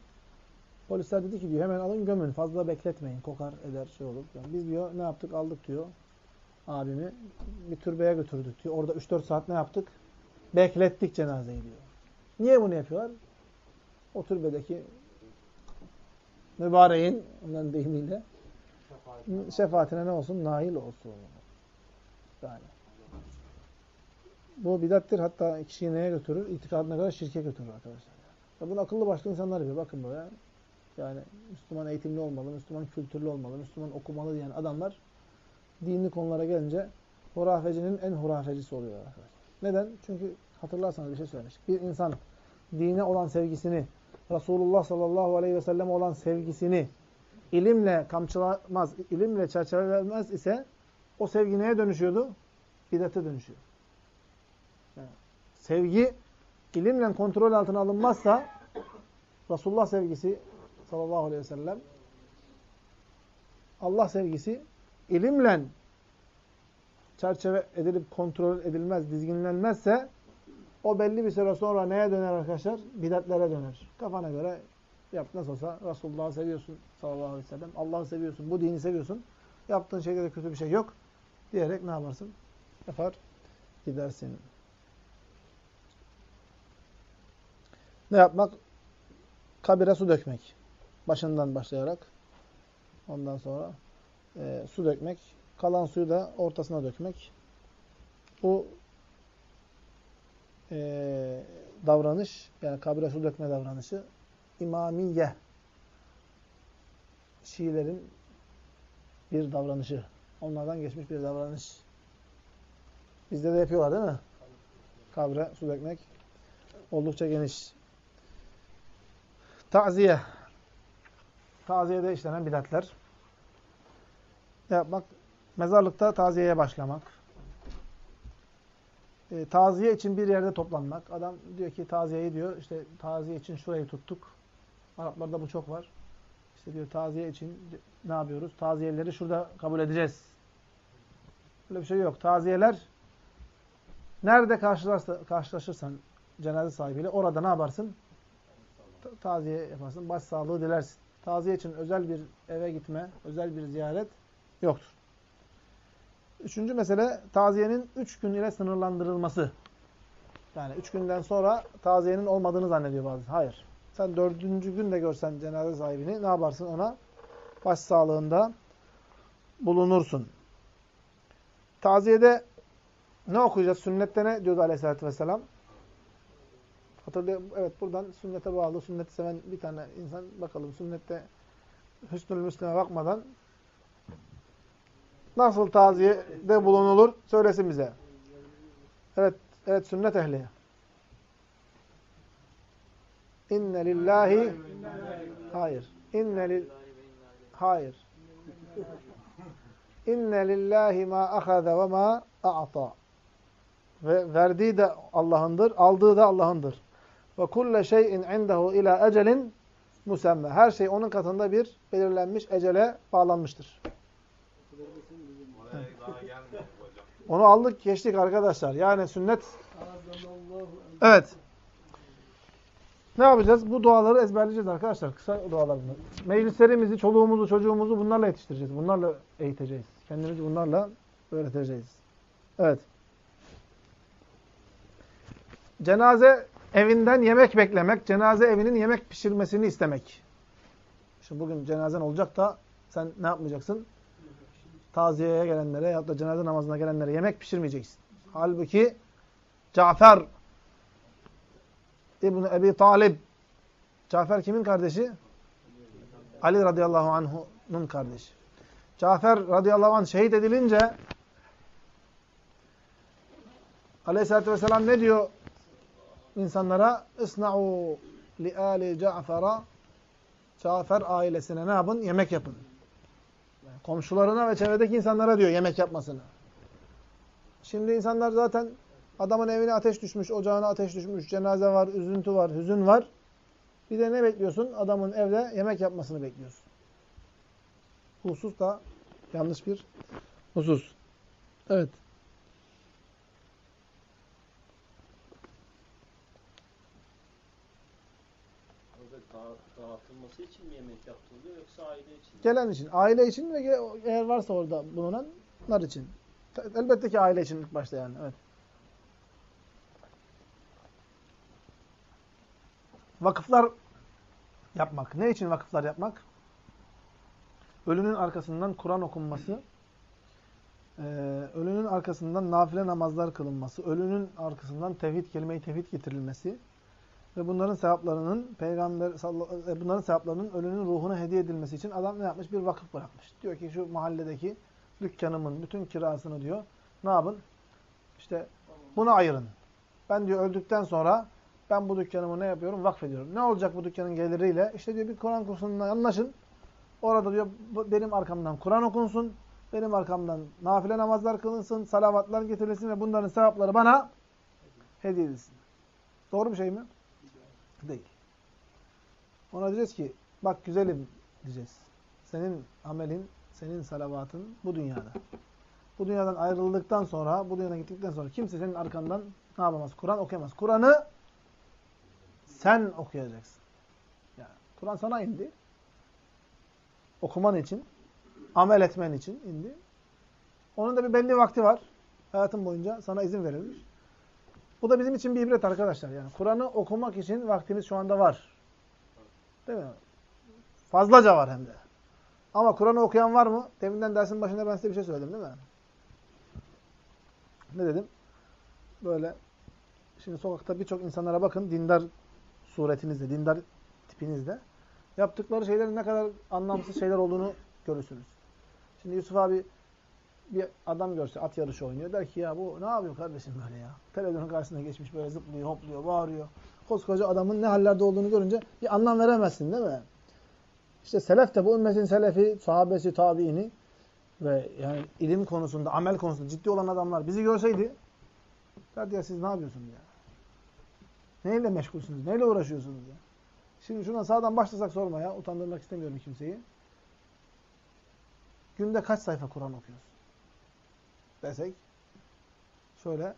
Speaker 1: polisler dedi ki diyor hemen alın gömün. Fazla bekletmeyin. Kokar eder şey olur. Yani biz diyor ne yaptık aldık diyor abimi. Bir türbeye götürdük diyor. Orada 3-4 saat ne yaptık? Beklettik cenazeyi diyor. Niye bunu yapıyorlar? O türbedeki mübareğin onların deyimiyle şefaatine ne olsun? Nail olsun. Yani. Bu bidattir. Hatta kişiyi neye götürür? İtikadına kadar şirke götürür arkadaşlar. Ya bunu akıllı başlı insanlar yapıyor. Bakın böyle. Yani Müslüman eğitimli olmalı, Müslüman kültürlü olmalı, Müslüman okumalı diyen adamlar dini konulara gelince hurafecinin en hurafecisi oluyor arkadaşlar. Neden? Çünkü hatırlarsanız bir şey söylemiştik. Bir insan dine olan sevgisini, Resulullah sallallahu aleyhi ve sellem olan sevgisini ilimle kamçılamaz, ilimle çerçevelemez ise o sevgi neye dönüşüyordu? Bidate dönüşüyor. Yani sevgi ilimle kontrol altına alınmazsa Resulullah sevgisi sallallahu aleyhi ve sellem Allah sevgisi ilimle çerçeve edilip kontrol edilmez, dizginlenmezse o belli bir süre sonra neye döner arkadaşlar? Bidatlere döner. Kafana göre yap nasıl olsa Resulullah'ı seviyorsun sallallahu aleyhi ve sellem. Allah'ı seviyorsun, bu dini seviyorsun. Yaptığın şeyde de kötü bir şey yok. Diyerek ne yaparsın? Yapar gidersin. Ne yapmak? Kabire su dökmek. Başından başlayarak. Ondan sonra e, su dökmek. Kalan suyu da ortasına dökmek. Bu e, davranış, yani kabre su dökme davranışı imamiye. Şiilerin bir davranışı. Onlardan geçmiş bir davranış. Bizde de yapıyorlar değil mi? Kabre su dökmek oldukça geniş. Taziye. Taziyede işlenen bidatler. Yapmak, mezarlıkta taziyeye başlamak. E, taziye için bir yerde toplanmak. Adam diyor ki taziyeyi diyor, işte taziye için şurayı tuttuk. Araplarda bu çok var. İşte diyor taziye için ne yapıyoruz? Taziyeleri şurada kabul edeceğiz. Öyle bir şey yok. Taziyeler nerede karşılaşırsan cenaze sahibiyle orada ne yaparsın? Taziye yaparsın. Başsağlığı dilersin. Taziye için özel bir eve gitme, özel bir ziyaret yoktur. Üçüncü mesele taziyenin üç gün ile sınırlandırılması. Yani üç günden sonra taziyenin olmadığını zannediyor bazı. Hayır. Sen dördüncü gün de görsen cenaze sahibini ne yaparsın ona? Başsağlığında bulunursun. Taziyede ne okuyacağız? Sünnette ne diyordu aleyhissalatü vesselam? Hatırlıyor Evet buradan sünnete bağlı, sünneti seven bir tane insan bakalım sünnette Hüsnül Müslim'e bakmadan nasıl taziyede bulunulur söylesin bize. Evet, evet sünnet ehli. İnne lillahi Hayır. İnne lil Hayır. İnne lillahi ma ahaza ve ma a'ta. Ve verdiği de Allah'ındır, aldığı da Allah'ındır. Ve kulle şeyin indehu ila ecelin musemme. Her şey onun katında bir belirlenmiş ecele bağlanmıştır. Onu aldık geçtik arkadaşlar. Yani sünnet Evet. Ne yapacağız? Bu duaları ezberleyeceğiz arkadaşlar. Kısa dualar bunlar. Meclislerimizi, çoluğumuzu, çocuğumuzu bunlarla yetiştireceğiz. Bunlarla eğiteceğiz. Kendimizi bunlarla öğreteceğiz. Evet. Cenaze evinden yemek beklemek, cenaze evinin yemek pişirmesini istemek. Şimdi bugün cenazen olacak da sen ne yapmayacaksın? Taziyeye gelenlere ya da cenaze namazına gelenlere yemek pişirmeyeceksin. Halbuki Cafer İbn Ebi Talib Cafer kimin kardeşi? Ali radıyallahu anh'un kardeşi. Cafer radıyallahu anh şehit edilince Aleyhisselatü vesselam ne diyor insanlara? İsna'u li ali Cafer'a Cafer ailesine ne yapın? Yemek yapın. komşularına ve çevredeki insanlara diyor yemek yapmasını. Şimdi insanlar zaten adamın evine ateş düşmüş, ocağına ateş düşmüş, cenaze var, üzüntü var, hüzün var. Bir de ne bekliyorsun? Adamın evde yemek yapmasını bekliyorsun. Husus da yanlış bir husus. Evet.
Speaker 2: dağıtılması için mi yemek yaptırılıyor yoksa aile için mi?
Speaker 1: Gelen için. Aile için ve eğer varsa orada bulunanlar için. Elbette ki aile için ilk başta yani. Evet. Vakıflar yapmak. Ne için vakıflar yapmak? Ölünün arkasından Kur'an okunması, ölünün arkasından nafile namazlar kılınması, ölünün arkasından tevhid, kelime-i tevhid getirilmesi, ve bunların sevaplarının peygamber e, bunların sevaplarının ölünün ruhuna hediye edilmesi için adam ne yapmış? Bir vakıf bırakmış. Diyor ki şu mahalledeki dükkanımın bütün kirasını diyor. Ne yapın? İşte buna ayırın. Ben diyor öldükten sonra ben bu dükkanımı ne yapıyorum? Vakfediyorum. Ne olacak bu dükkanın geliriyle? İşte diyor bir Kur'an kursundan anlaşın. Orada diyor benim arkamdan Kur'an okunsun. Benim arkamdan nafile namazlar kılınsın. Salavatlar getirilsin ve bunların sevapları bana hediye edilsin. Doğru bir şey mi? Değil. Ona diyeceğiz ki bak güzelim diyeceğiz. Senin amelin, senin salavatın bu dünyada. Bu dünyadan ayrıldıktan sonra, bu dünyana gittikten sonra kimse senin arkandan ne yapamaz? Kur'an okuyamaz. Kur'an'ı sen okuyacaksın. Yani Kur'an sana indi. Okuman için, amel etmen için indi. Onun da bir belli vakti var. Hayatın boyunca sana izin verilmiş. Bu da bizim için bir ibret arkadaşlar. Yani Kur'an'ı okumak için vaktimiz şu anda var. Değil mi? Fazlaca var hem de. Ama Kur'an'ı okuyan var mı? Deminden dersin başında ben size bir şey söyledim değil mi? Ne dedim? Böyle Şimdi sokakta birçok insanlara bakın dindar suretinizde, dindar tipinizde. Yaptıkları şeylerin ne kadar anlamsız şeyler olduğunu görürsünüz. Şimdi Yusuf abi bir adam görse at yarışı oynuyor. Der ki ya bu ne yapıyor kardeşim böyle ya? Televizyonun karşısına geçmiş böyle zıplıyor, hopluyor, bağırıyor. Koskoca adamın ne hallerde olduğunu görünce bir anlam veremezsin değil mi? İşte selef de bu ümmetin selefi, sahabesi, tabiini ve yani ilim konusunda, amel konusunda ciddi olan adamlar bizi görseydi derdi ya siz ne yapıyorsunuz ya? Neyle meşgulsünüz? Neyle uğraşıyorsunuz ya? Şimdi şuna sağdan başlasak sormaya. Utandırmak istemiyorum kimseyi. Günde kaç sayfa Kur'an okuyorsun? Desek. Şöyle.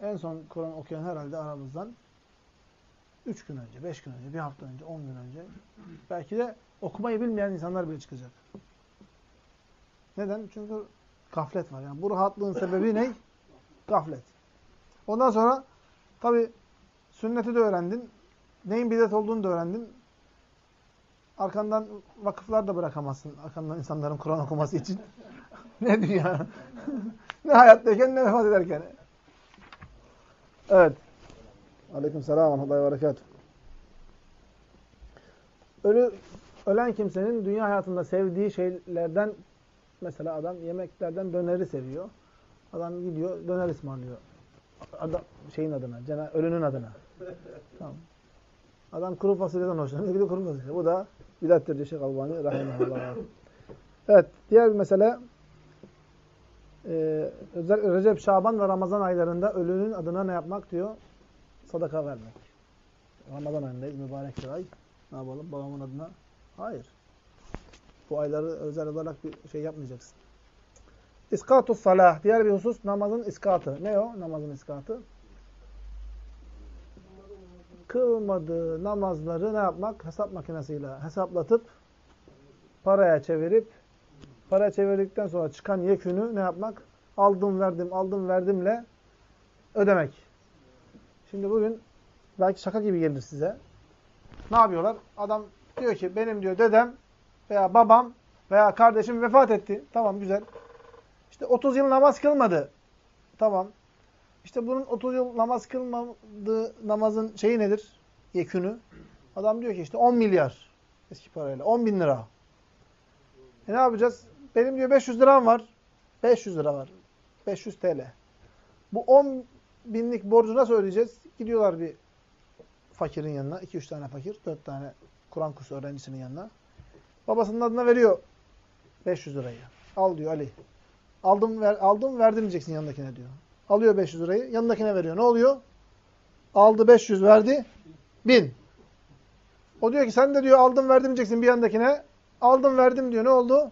Speaker 1: En son Kur'an okuyan herhalde aramızdan 3 gün önce, 5 gün önce, bir hafta önce, 10 gün önce belki de okumayı bilmeyen insanlar bile çıkacak. Neden? Çünkü gaflet var. Yani bu rahatlığın sebebi ne? Gaflet. Ondan sonra tabi sünneti de öğrendin. Neyin bidat olduğunu da öğrendin. Arkandan vakıflar da bırakamazsın. Arkandan insanların Kur'an okuması için. ne dünya? ne hayattayken ne vefat ederken. Evet. Aleyküm selam ve berekatuhu. Ölü, ölen kimsenin dünya hayatında sevdiği şeylerden mesela adam yemeklerden döneri seviyor. Adam gidiyor döner ısmarlıyor. Adam şeyin adına, ölünün adına. Tamam. Adam kuru fasulyeden hoşlanıyor. Gidiyor kuru fasulye. Bu da bidattir diyor Şeyh Albani rahimahullah. Evet. Diğer mesele e, özel Recep, Şaban ve Ramazan aylarında ölünün adına ne yapmak diyor? Sadaka vermek. Ramazan ayındayız. Mübarek bir ay. Ne yapalım? Babamın adına? Hayır. Bu ayları özel olarak bir şey yapmayacaksın. İskatu salah. Diğer bir husus namazın iskatı. Ne o namazın iskatı? Kılmadığı namazları ne yapmak? Hesap makinesiyle hesaplatıp paraya çevirip paraya çevirdikten sonra çıkan yekünü ne yapmak? Aldım verdim, aldım verdimle ödemek. Şimdi bugün belki şaka gibi gelir size. Ne yapıyorlar? Adam diyor ki benim diyor dedem veya babam veya kardeşim vefat etti. Tamam güzel. İşte 30 yıl namaz kılmadı. Tamam. İşte bunun 30 yıl namaz kılmadığı namazın şeyi nedir? Yekünü. Adam diyor ki işte 10 milyar. Eski parayla. 10 bin lira. E ne yapacağız? Benim diyor 500 liram var. 500 lira var. 500 TL. Bu 10 binlik borcu nasıl ödeyeceğiz? Gidiyorlar bir fakirin yanına. 2-3 tane fakir. 4 tane Kur'an kursu öğrencisinin yanına. Babasının adına veriyor 500 lirayı. Al diyor Ali. Aldım, ver, aldım verdim diyeceksin yanındakine diyor. Alıyor 500 lirayı. Yanındakine veriyor. Ne oluyor? Aldı 500 verdi. 1000. O diyor ki sen de diyor aldım verdim diyeceksin bir yanındakine. Aldım verdim diyor. Ne oldu?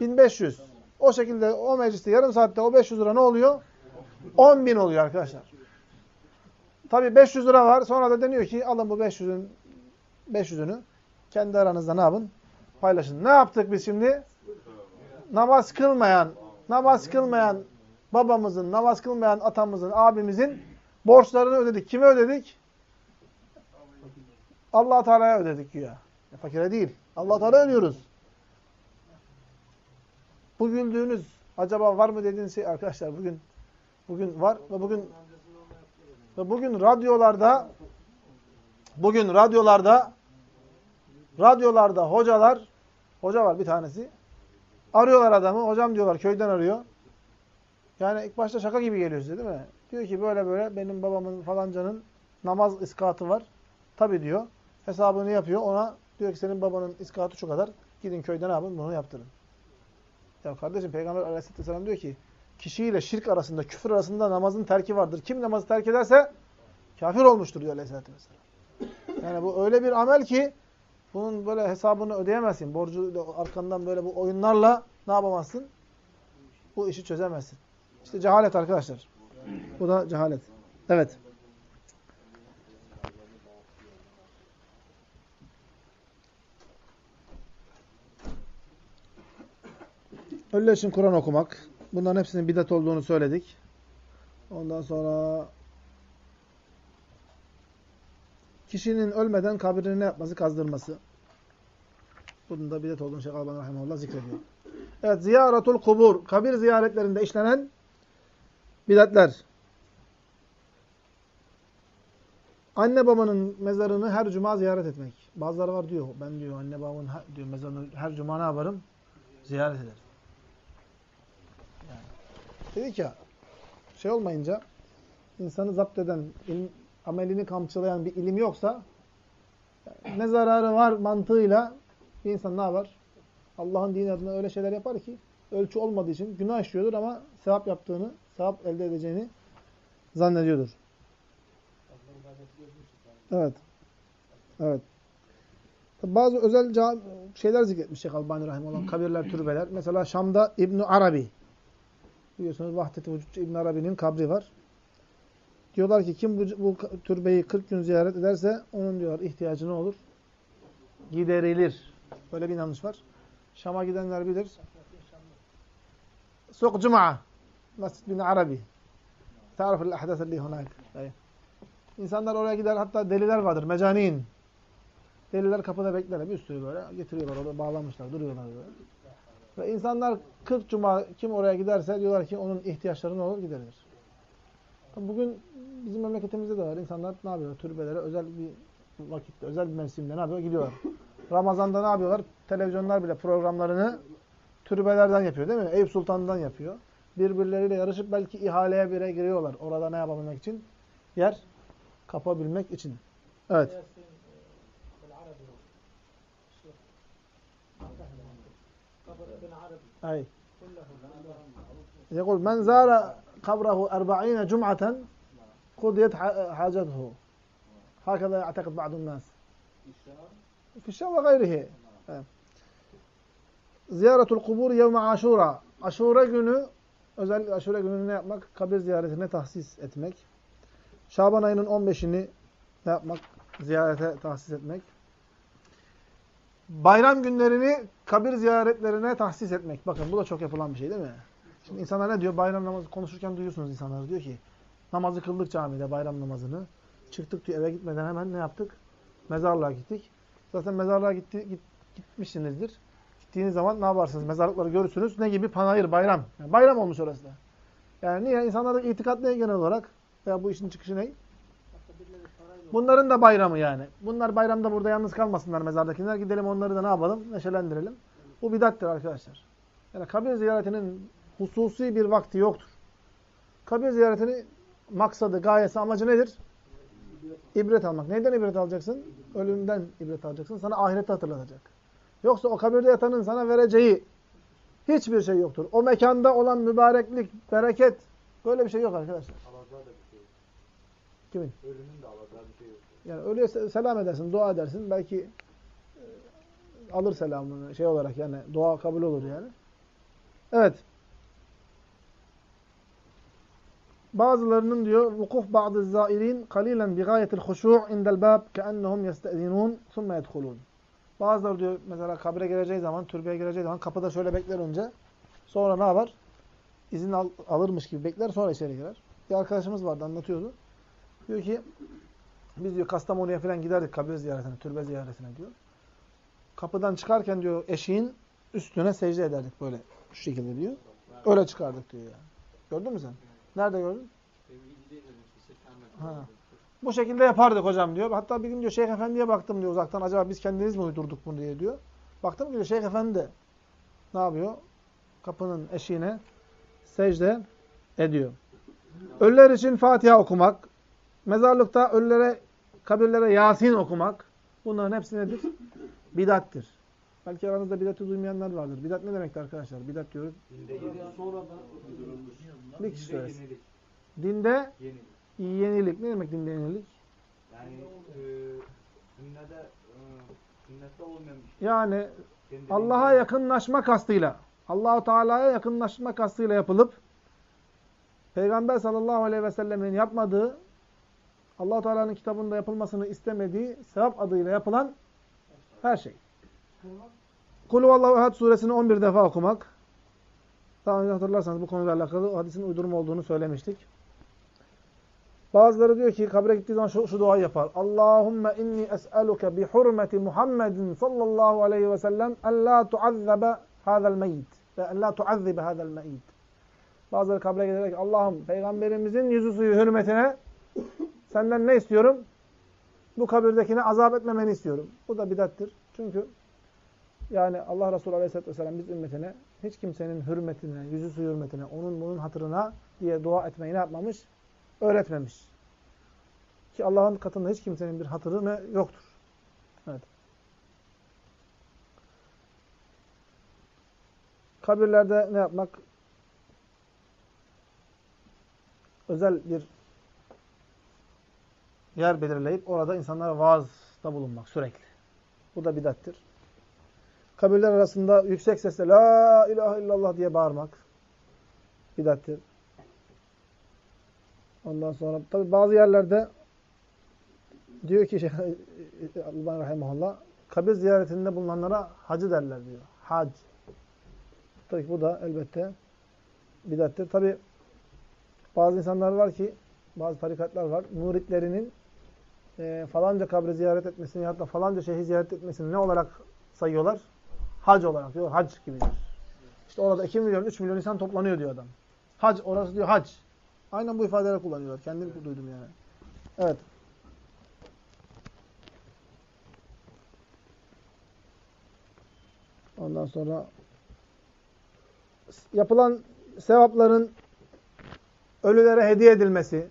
Speaker 1: 1500. O şekilde o mecliste yarım saatte o 500 lira ne oluyor? 10 bin oluyor arkadaşlar. Tabi 500 lira var. Sonra da deniyor ki alın bu 500'ün 500'ünü kendi aranızda ne yapın? Paylaşın. Ne yaptık biz şimdi? Namaz kılmayan, namaz kılmayan babamızın, namaz kılmayan atamızın, abimizin borçlarını ödedik. Kime ödedik? allah Teala'ya ödedik ya. Fakire değil. allah Teala ödüyoruz. Bu güldüğünüz acaba var mı dediğiniz şey arkadaşlar bugün bugün var ve bugün ve bugün radyolarda bugün radyolarda radyolarda hocalar hoca var bir tanesi arıyorlar adamı. Hocam diyorlar köyden arıyor. Yani ilk başta şaka gibi geliyor size değil mi? Diyor ki böyle böyle benim babamın falancanın namaz iskatı var. Tabi diyor. Hesabını yapıyor. Ona diyor ki senin babanın iskatı şu kadar. Gidin köyden yapın? Bunu yaptırın. Ya kardeşim Peygamber aleyhisselam diyor ki kişiyle şirk arasında, küfür arasında namazın terki vardır. Kim namazı terk ederse kafir olmuştur diyor aleyhisselatü vesselam. Yani bu öyle bir amel ki bunun böyle hesabını ödeyemezsin. Borcu arkandan böyle bu oyunlarla ne yapamazsın? Bu işi çözemezsin. İşte cehalet arkadaşlar. Bu da cehalet. Evet. Ölüler için Kur'an okumak. Bunların hepsinin bidat olduğunu söyledik. Ondan sonra kişinin ölmeden kabrini ne yapması? Kazdırması. Bunun da bidat olduğunu Şeyh Alban Rahimahullah zikrediyor. Evet, ziyaratul kubur. Kabir ziyaretlerinde işlenen bidatler. Anne babanın mezarını her cuma ziyaret etmek. Bazıları var diyor. Ben diyor anne babamın her, diyor mezarını her cuma ne yaparım? Ziyaret ederim. Yani. Dedik ya şey olmayınca insanı zapt eden, ilim, amelini kamçılayan bir ilim yoksa ne zararı var mantığıyla bir insan ne yapar? Allah'ın dini adına öyle şeyler yapar ki ölçü olmadığı için günah işliyordur ama sevap yaptığını, sevap elde edeceğini zannediyordur. Evet. Evet. Tabi bazı özel şeyler zikretmiş Şeyh Albani Rahimullah. Kabirler, türbeler. Mesela Şam'da İbn Arabi. Biliyorsunuz Vahdet-i Vücutçu İbn Arabi'nin kabri var. Diyorlar ki kim bu, bu türbeyi 40 gün ziyaret ederse onun diyorlar ihtiyacı ne olur? Giderilir. Böyle bir inanış var. Şam'a gidenler bilir. Suk Cuma. Mescid bin Arabi. Tarif el-ahdas li hunak. İnsanlar oraya gider. Hatta deliler vardır. Mecanin. Deliler kapıda bekler. Bir sürü böyle getiriyorlar. Orada bağlamışlar. Duruyorlar böyle. Ve insanlar 40 cuma kim oraya giderse diyorlar ki onun ihtiyaçları ne olur? Giderilir. Bugün bizim memleketimizde de var. İnsanlar ne yapıyor? Türbelere özel bir vakitte, özel bir mevsimde ne yapıyor? Gidiyorlar. Ramazan'da ne yapıyorlar? Televizyonlar bile programlarını türbelerden yapıyor değil mi? Eyüp Sultan'dan yapıyor Birbirleriyle yarışıp belki ihaleye bire giriyorlar. Orada ne yapabilmek için? Yer kapabilmek için. Evet. أي يقول من زار قبره أربعين جمعة قضيت حاجته هكذا يعتقد بعض الناس في الشام وغيره Ziyaretul kubur yevme aşura. Aşure günü, özellikle aşure günü ne yapmak? Kabir ziyaretine tahsis etmek. Şaban ayının 15'ini ne yapmak? Ziyarete tahsis etmek. Bayram günlerini kabir ziyaretlerine tahsis etmek. Bakın bu da çok yapılan bir şey değil mi? Şimdi insanlar ne diyor? Bayram namazı konuşurken duyuyorsunuz insanları. Diyor ki namazı kıldık camide bayram namazını. Çıktık diyor eve gitmeden hemen ne yaptık? Mezarlığa gittik. Zaten mezarlığa gitti, git, gitmişsinizdir. Gittiğiniz zaman ne yaparsınız? Mezarlıkları görürsünüz. Ne gibi? Panayır, bayram. Yani bayram olmuş orası da. Yani niye? İnsanların itikat ne genel olarak? Veya bu işin çıkışı ne? Bunların da bayramı yani. Bunlar bayramda burada yalnız kalmasınlar mezardakiler. Gidelim onları da ne yapalım? Neşelendirelim. Bu bidattir arkadaşlar. Yani kabir ziyaretinin hususi bir vakti yoktur. Kabir ziyaretini maksadı, gayesi, amacı nedir? İbret almak. Neyden ibret alacaksın? Ölümden ibret alacaksın. Sana ahireti hatırlatacak. Yoksa o kabirde yatanın sana vereceği hiçbir şey yoktur. O mekanda olan mübareklik, bereket böyle bir şey yok arkadaşlar. Kimin?
Speaker 3: Ölümün de alacağı bir şey yok.
Speaker 1: Yani ölüye selam edersin, dua edersin. Belki e, alır selamını şey olarak yani dua kabul olur yani. Evet. Bazılarının diyor vukuf bazı zairin kalilen bi gayetil huşu' indel bab keennehum yestezinun thumma yedhulun. Bazıları diyor mesela kabre geleceği zaman, türbeye geleceği zaman kapıda şöyle bekler önce. Sonra ne yapar? İzin al, alırmış gibi bekler sonra içeri girer. Bir arkadaşımız vardı anlatıyordu. Diyor ki biz diyor Kastamonu'ya falan giderdik kabir ziyaretine, türbe ziyaretine diyor. Kapıdan çıkarken diyor eşiğin üstüne secde ederdik böyle şu şekilde diyor. Öyle çıkardık diyor yani. Gördün mü sen? Nerede gördün? Ha. Bu şekilde yapardık hocam diyor. Hatta bir gün diyor Şeyh Efendi'ye baktım diyor uzaktan. Acaba biz kendimiz mi uydurduk bunu diye diyor. Baktım diyor Şeyh Efendi ne yapıyor? Kapının eşiğine secde ediyor. Ölüler için Fatiha okumak, mezarlıkta ölülere, kabirlere Yasin okumak, bunların hepsi nedir? Bidattir. Belki aranızda bidatı duymayanlar vardır. Bidat ne demektir arkadaşlar? Bidat diyoruz.
Speaker 3: Dinde yeni. Sonradan uydurulmuş.
Speaker 1: Bir kişi söylesin.
Speaker 3: Yenilik.
Speaker 1: Dinde
Speaker 3: Yenilik.
Speaker 1: Yenilik. Ne demek dinde yenilik?
Speaker 3: Yani e, sünnete, e, sünnette olmayan bir şey.
Speaker 1: Yani Allah'a yakınlaşma kastıyla, Allahu Teala'ya yakınlaşma kastıyla yapılıp Peygamber sallallahu aleyhi ve sellemin yapmadığı, Allah Teala'nın kitabında yapılmasını istemediği sevap adıyla yapılan her şey. Kul huvallahu ehad suresini 11 defa okumak. Daha önce hatırlarsanız bu konuyla alakalı hadisin uydurma olduğunu söylemiştik. Bazıları diyor ki kabre gittiği zaman şu, şu duayı yapar. Allahümme inni es'eluke bi hurmeti Muhammedin sallallahu aleyhi ve sellem en la tuazzabe hadal meyyit. Ve en la tuazzibe hadal meyyit. Bazıları kabre gelerek Allah'ım peygamberimizin yüzü suyu hürmetine senden ne istiyorum? bu kabirdekine azap etmemeni istiyorum. Bu da bidattir. Çünkü yani Allah Resulü Aleyhisselatü Vesselam biz ümmetine hiç kimsenin hürmetine, yüzü su hürmetine, onun bunun hatırına diye dua etmeyi ne yapmamış? Öğretmemiş. Ki Allah'ın katında hiç kimsenin bir hatırı yoktur. Evet. Kabirlerde ne yapmak? Özel bir yer belirleyip orada insanlara vaazda bulunmak sürekli. Bu da bidattir. Kabirler arasında yüksek sesle La ilahe illallah diye bağırmak bidattir. Ondan sonra tabi bazı yerlerde diyor ki Şeyh Albani Rahimahullah kabir ziyaretinde bulunanlara hacı derler diyor. Hac. Tabii bu da elbette bidattir. Tabi bazı insanlar var ki bazı tarikatlar var. Muritlerinin e, falanca kabri ziyaret etmesini ya da falanca şeyhi ziyaret etmesini ne olarak sayıyorlar? Hac olarak diyor. Hac gibidir. İşte orada 2 milyon, 3 milyon insan toplanıyor diyor adam. Hac, orası diyor hac. Aynen bu ifadeleri kullanıyorlar. Kendim evet. duydum yani. Evet. Ondan sonra yapılan sevapların ölülere hediye edilmesi,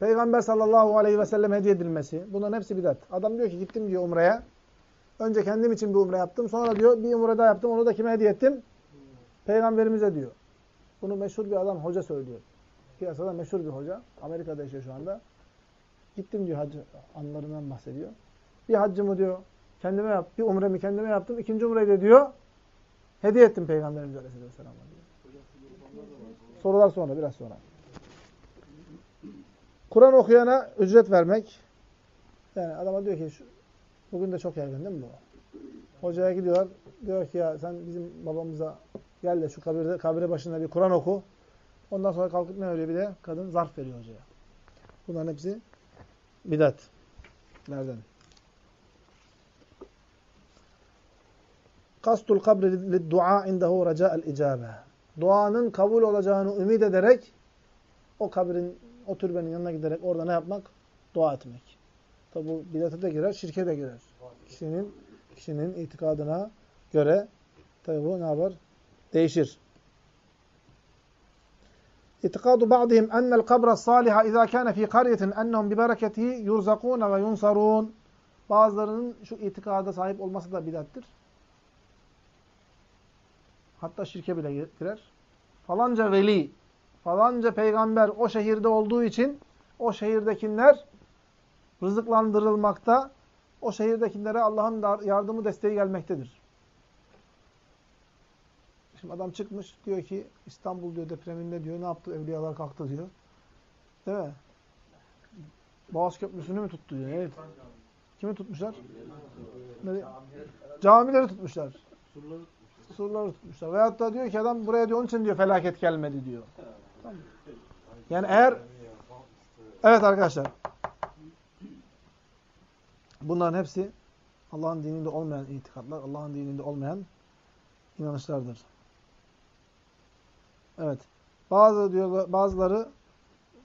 Speaker 1: Peygamber sallallahu aleyhi ve sellem hediye edilmesi, bunların hepsi bidat. Adam diyor ki gittim diyor umreye, önce kendim için bir umre yaptım, sonra diyor bir umre daha yaptım, onu da kime hediye ettim? Peygamberimize diyor. Bunu meşhur bir adam, hoca söylüyor. Piyasada meşhur bir hoca, Amerika'da yaşıyor şu anda. Gittim diyor hacı anlarından bahsediyor. Bir haccımı diyor kendime yap, bir umremi kendime yaptım, ikinci umreyi de diyor hediye ettim Peygamberimize aleyhisselam diyor. Sorular sonra, biraz sonra. Kur'an okuyana ücret vermek. Yani adama diyor ki, şu, bugün de çok yaygın değil mi bu? Hocaya gidiyor, diyor ki ya sen bizim babamıza gel de şu kabirde, kabire başında bir Kur'an oku. Ondan sonra kalkıp ne veriyor bir de? Kadın zarf veriyor hocaya. Bunların hepsi bidat. Nereden? Kastul kabri lid-dua indehu raca'el icabe. Duanın kabul olacağını ümit ederek o kabrin o türbenin yanına giderek orada ne yapmak? Dua etmek. Tabi bu bidate de girer, şirke de girer. Kişinin kişinin itikadına göre tabi bu ne yapar? Değişir. İtikadu ba'dihim ennel kabra saliha izâ kâne fî kariyetin ennehum bi bereketihi yurzakûne ve yunsarûn. Bazılarının şu itikada sahip olması da bidattir. Hatta şirke bile girer. Falanca veli falanca peygamber o şehirde olduğu için o şehirdekiler rızıklandırılmakta, o şehirdekilere Allah'ın yardımı desteği gelmektedir. Şimdi adam çıkmış diyor ki İstanbul diyor depreminde diyor ne yaptı? Evliyalar kalktı diyor. Değil mi? Boğaz Köprüsü'nü mü tuttu diyor. Evet. Kimi tutmuşlar? Camileri tutmuşlar. Surları tutmuşlar. Veyahut da diyor ki adam buraya diyor onun için diyor felaket gelmedi diyor. Yani eğer evet arkadaşlar bunların hepsi Allah'ın dininde olmayan itikatlar, Allah'ın dininde olmayan inanışlardır. Evet. Bazı diyor bazıları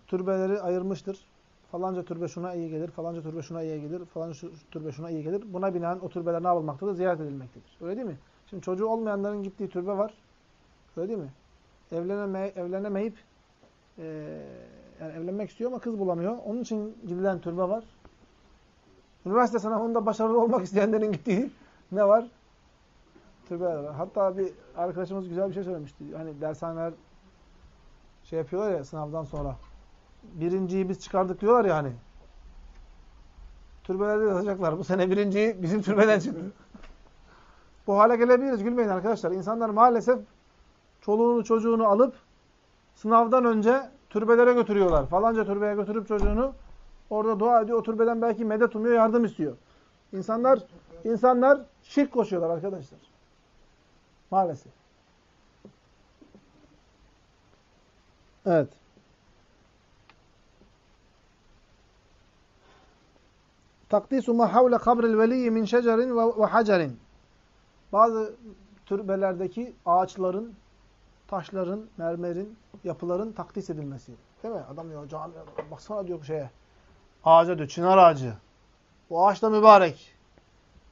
Speaker 1: türbeleri ayırmıştır. Falanca türbe şuna iyi gelir, falanca türbe şuna iyi gelir, falanca türbe şuna iyi gelir. Buna binaen o türbeler ne yapılmaktadır? Ziyaret edilmektedir. Öyle değil mi? Şimdi çocuğu olmayanların gittiği türbe var. Öyle değil mi? Evleneme, evlenemeyip e, yani evlenmek istiyor ama kız bulamıyor. Onun için gidilen türbe var. Üniversite sınavında başarılı olmak isteyenlerin gittiği ne var? Türbeler var. Hatta bir arkadaşımız güzel bir şey söylemişti. Hani dershaneler şey yapıyorlar ya sınavdan sonra. Birinciyi biz çıkardık diyorlar ya hani. Türbelerde yazacaklar. Bu sene birinciyi bizim türbeden çıktı. Bu hale gelebiliriz. Gülmeyin arkadaşlar. İnsanlar maalesef çoluğunu çocuğunu alıp sınavdan önce türbelere götürüyorlar. Falanca türbeye götürüp çocuğunu orada dua ediyor. O türbeden belki medet umuyor, yardım istiyor. İnsanlar insanlar şirk koşuyorlar arkadaşlar. Maalesef. Evet. Takdisu ma havle kabril veliyyi min şecerin ve hacerin. Bazı türbelerdeki ağaçların, taşların, mermerin, yapıların takdis edilmesi. Değil mi? Adam diyor cami, baksana diyor şeye, ağaca diyor, çınar ağacı. Bu ağaç da mübarek.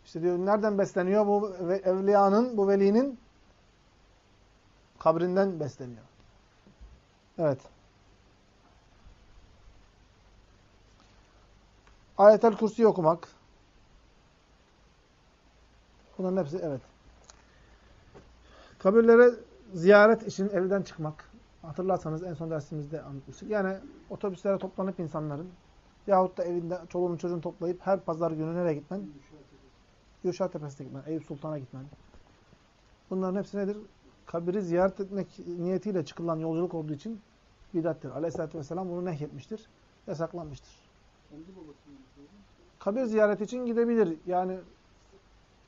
Speaker 1: İşte diyor nereden besleniyor? Bu evliyanın, bu velinin kabrinden besleniyor. Evet. Ayetel Kürsi okumak. Bunların hepsi evet. Kabirlere ziyaret için evden çıkmak. Hatırlarsanız en son dersimizde anlatmıştık. Yani otobüslere toplanıp insanların yahut da evinde çoluğunu çocuğunu toplayıp her pazar günü nereye gitmen? Gülşah Tepesi'ne gitmen, Eyüp Sultan'a gitmen. Bunların hepsi nedir? Kabiri ziyaret etmek niyetiyle çıkılan yolculuk olduğu için bidattir. Aleyhisselatü Vesselam bunu nehyetmiştir. Yasaklanmıştır. Kabir ziyareti için gidebilir. Yani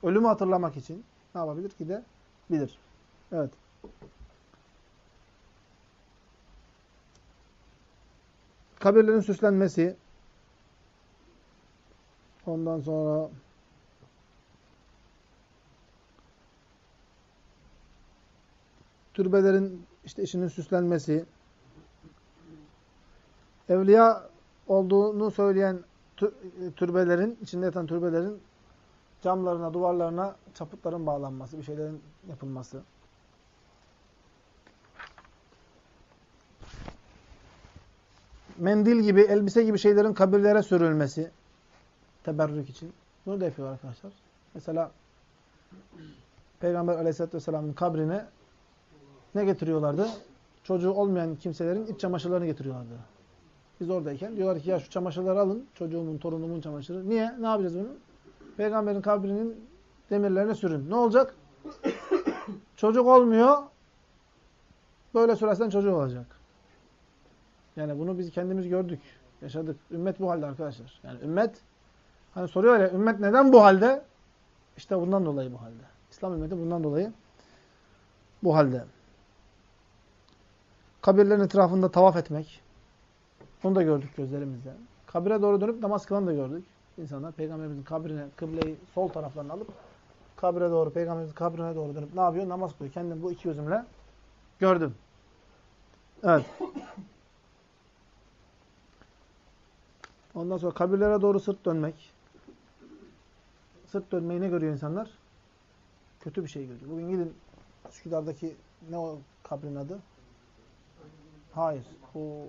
Speaker 1: ölümü hatırlamak için ne yapabilir? Gidebilir. Evet. Kabirlerin süslenmesi ondan sonra türbelerin işte işinin süslenmesi, evliya olduğunu söyleyen türbelerin, içinde yatan türbelerin camlarına, duvarlarına çaputların bağlanması, bir şeylerin yapılması. Mendil gibi, elbise gibi şeylerin kabirlere sürülmesi teberrük için. Bunu da yapıyorlar arkadaşlar. Mesela Peygamber aleyhissalatü vesselamın kabrine ne getiriyorlardı? Çocuğu olmayan kimselerin iç çamaşırlarını getiriyorlardı. Biz oradayken diyorlar ki ya şu çamaşırları alın. Çocuğumun, torunumun çamaşırı. Niye? Ne yapacağız bunu? Peygamberin kabrinin demirlerine sürün. Ne olacak? Çocuk olmuyor. Böyle sürersen çocuk olacak. Yani bunu biz kendimiz gördük. Yaşadık. Ümmet bu halde arkadaşlar. Yani ümmet hani soruyor ya ümmet neden bu halde? İşte bundan dolayı bu halde. İslam ümmeti bundan dolayı bu halde. Kabirlerin etrafında tavaf etmek. Onu da gördük gözlerimizle. Kabire doğru dönüp namaz kılan da gördük. İnsanlar peygamberimizin kabrine, kıbleyi sol taraflarına alıp kabre doğru, peygamberimizin kabrine doğru dönüp ne yapıyor? Namaz kılıyor. Kendim bu iki gözümle gördüm. Evet. Ondan sonra kabirlere doğru sırt dönmek. Sırt dönmeyi ne görüyor insanlar? Kötü bir şey görüyor. Bugün gidin Üsküdar'daki ne o kabrin adı? Hayır. Bu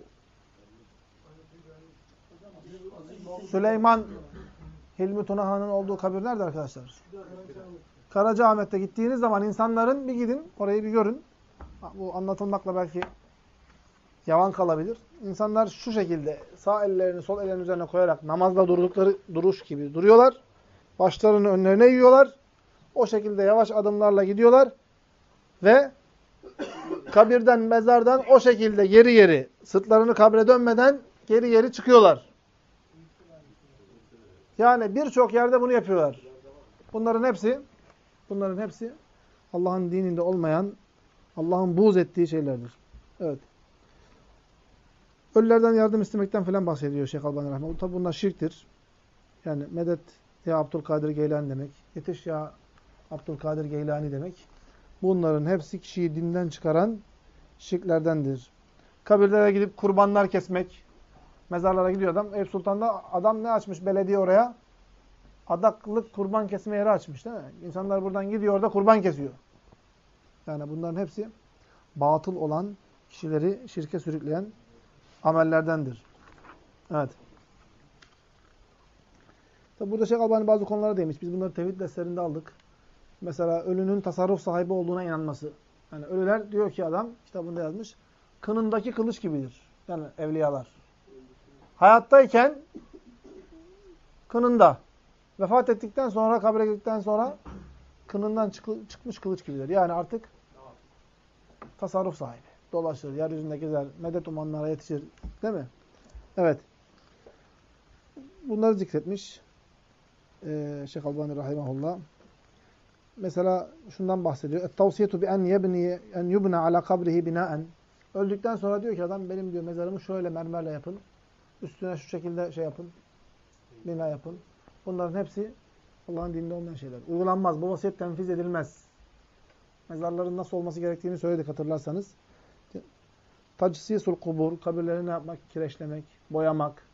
Speaker 1: Süleyman Hilmi Tunaha'nın olduğu kabir nerede arkadaşlar? Karacaahmet'te gittiğiniz zaman insanların bir gidin, orayı bir görün. Bu anlatılmakla belki yavan kalabilir. İnsanlar şu şekilde sağ ellerini sol ellerin üzerine koyarak namazda durdukları duruş gibi duruyorlar. Başlarını önlerine yiyorlar. O şekilde yavaş adımlarla gidiyorlar. Ve kabirden, mezardan o şekilde geri geri, sırtlarını kabre dönmeden geri geri çıkıyorlar. Yani birçok yerde bunu yapıyorlar. Bunların hepsi bunların hepsi Allah'ın dininde olmayan, Allah'ın buğz ettiği şeylerdir. Evet. Ölülerden yardım istemekten falan bahsediyor Şeyh Albani Rahmetullah. Tabi bunlar şirktir. Yani medet ya Abdülkadir Geylani demek. Yetiş ya Abdülkadir Geylani demek. Bunların hepsi kişiyi dinden çıkaran şirklerdendir. Kabirlere gidip kurbanlar kesmek. Mezarlara gidiyor adam. Eyüp Sultan'da adam ne açmış belediye oraya? Adaklık kurban kesme yeri açmış değil mi? İnsanlar buradan gidiyor orada kurban kesiyor. Yani bunların hepsi batıl olan kişileri şirke sürükleyen amellerdendir. Evet. Tabi burada Şeyh Albani bazı konulara değmiş. Biz bunları tevhid derslerinde aldık. Mesela ölünün tasarruf sahibi olduğuna inanması. Yani ölüler diyor ki adam kitabında yazmış. Kınındaki kılıç gibidir. Yani evliyalar. Hayattayken kınında. Vefat ettikten sonra, kabre girdikten sonra kınından çıkmış kılıç gibidir. Yani artık tasarruf sahibi. Dolaşır, yeryüzünde gezer, medet umanlara yetişir. Değil mi? Evet. Bunları zikretmiş. Ee, Şeyh Albani Rahimahullah. Mesela şundan bahsediyor. Et-tavsiyetu bi en yebni en yubna ala kabrihi binaen. Öldükten sonra diyor ki adam benim diyor mezarımı şöyle mermerle yapın. Üstüne şu şekilde şey yapın. Bina yapın. Bunların hepsi Allah'ın dininde olmayan şeyler. Uygulanmaz. Bu vasiyet tenfiz edilmez. Mezarların nasıl olması gerektiğini söyledik hatırlarsanız. Tacsisul kubur, kabirleri ne yapmak? Kireçlemek, boyamak,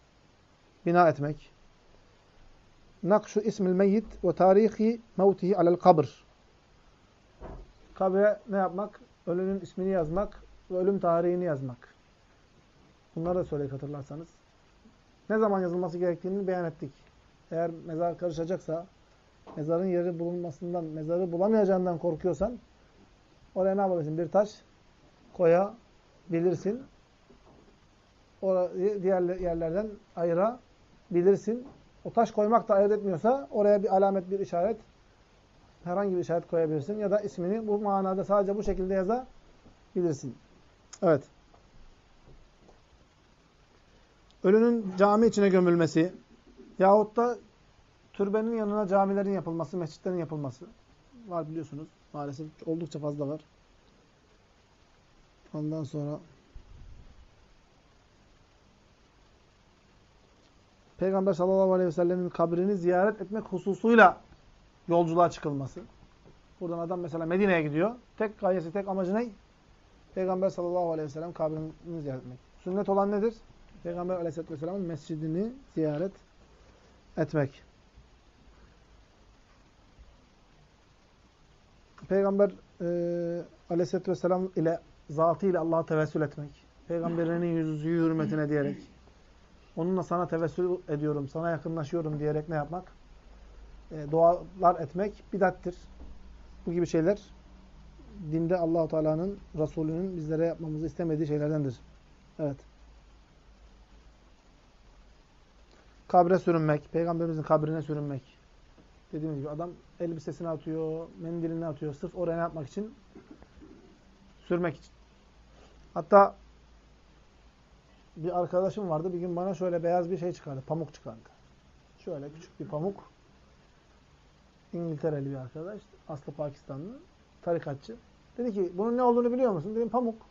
Speaker 1: bina etmek. Nakşu ismil meyyit ve tarihi mevtihi alel kabr. Kabre ne yapmak? Ölünün ismini yazmak ve ölüm tarihini yazmak. Bunları da söyledik hatırlarsanız. Ne zaman yazılması gerektiğini beyan ettik. Eğer mezar karışacaksa, mezarın yeri bulunmasından, mezarı bulamayacağından korkuyorsan, oraya ne yapabilirsin? Bir taş koyabilirsin. Orayı diğer yerlerden ayırabilirsin. O taş koymak da ayırt etmiyorsa, oraya bir alamet, bir işaret, herhangi bir işaret koyabilirsin. Ya da ismini bu manada sadece bu şekilde yazabilirsin. Evet. Ölünün cami içine gömülmesi yahut da türbenin yanına camilerin yapılması, mescitlerin yapılması var biliyorsunuz. Maalesef oldukça fazla var. Ondan sonra Peygamber sallallahu aleyhi ve sellemin kabrini ziyaret etmek hususuyla yolculuğa çıkılması. Buradan adam mesela Medine'ye gidiyor. Tek gayesi, tek amacı ne? Peygamber sallallahu aleyhi ve sellem kabrini ziyaret etmek. Sünnet olan nedir? Peygamber aleyhisselatü vesselamın mescidini ziyaret etmek. Peygamber e, aleyhisselatü vesselam ile zatıyla Allah'a tevessül etmek. Peygamberinin yüzü hürmetine diyerek. Onunla sana tevessül ediyorum, sana yakınlaşıyorum diyerek ne yapmak? E, dualar etmek bidattir. Bu gibi şeyler dinde Allahu Teala'nın Resulü'nün bizlere yapmamızı istemediği şeylerdendir. Evet. Kabre sürünmek, peygamberimizin kabrine sürünmek. Dediğimiz gibi adam elbisesini atıyor, mendilini atıyor. Sırf oraya ne yapmak için? Sürmek için. Hatta bir arkadaşım vardı. Bir gün bana şöyle beyaz bir şey çıkardı. Pamuk çıkardı. Şöyle küçük bir pamuk. İngiltereli bir arkadaş. Aslı Pakistanlı. Tarikatçı. Dedi ki bunun ne olduğunu biliyor musun? Dedim pamuk.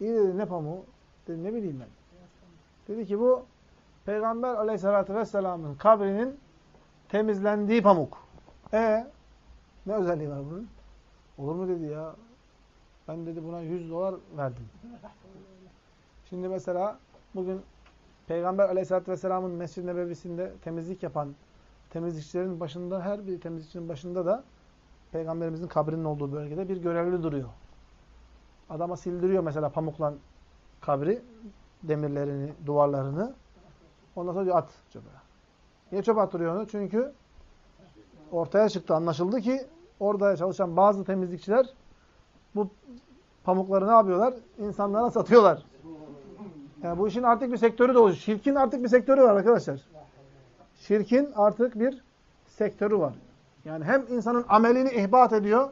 Speaker 1: İyi dedi ne pamuğu? Dedim ne bileyim ben. Dedi ki bu Peygamber aleyhissalatü vesselamın kabrinin temizlendiği pamuk. E ne özelliği var bunun? Olur mu dedi ya. Ben dedi buna 100 dolar verdim. Şimdi mesela bugün Peygamber aleyhissalatü vesselamın Mescid-i Nebevisinde temizlik yapan temizlikçilerin başında, her bir temizlikçinin başında da Peygamberimizin kabrinin olduğu bölgede bir görevli duruyor. Adama sildiriyor mesela pamukla kabri, demirlerini, duvarlarını. Ondan sonra diyor at çöpe. Niye çöpe attırıyor onu? Çünkü ortaya çıktı, anlaşıldı ki orada çalışan bazı temizlikçiler bu pamukları ne yapıyorlar? İnsanlara satıyorlar. Yani bu işin artık bir sektörü de oluşuyor. Şirkin artık bir sektörü var arkadaşlar. Şirkin artık bir sektörü var. Yani hem insanın amelini ihbat ediyor,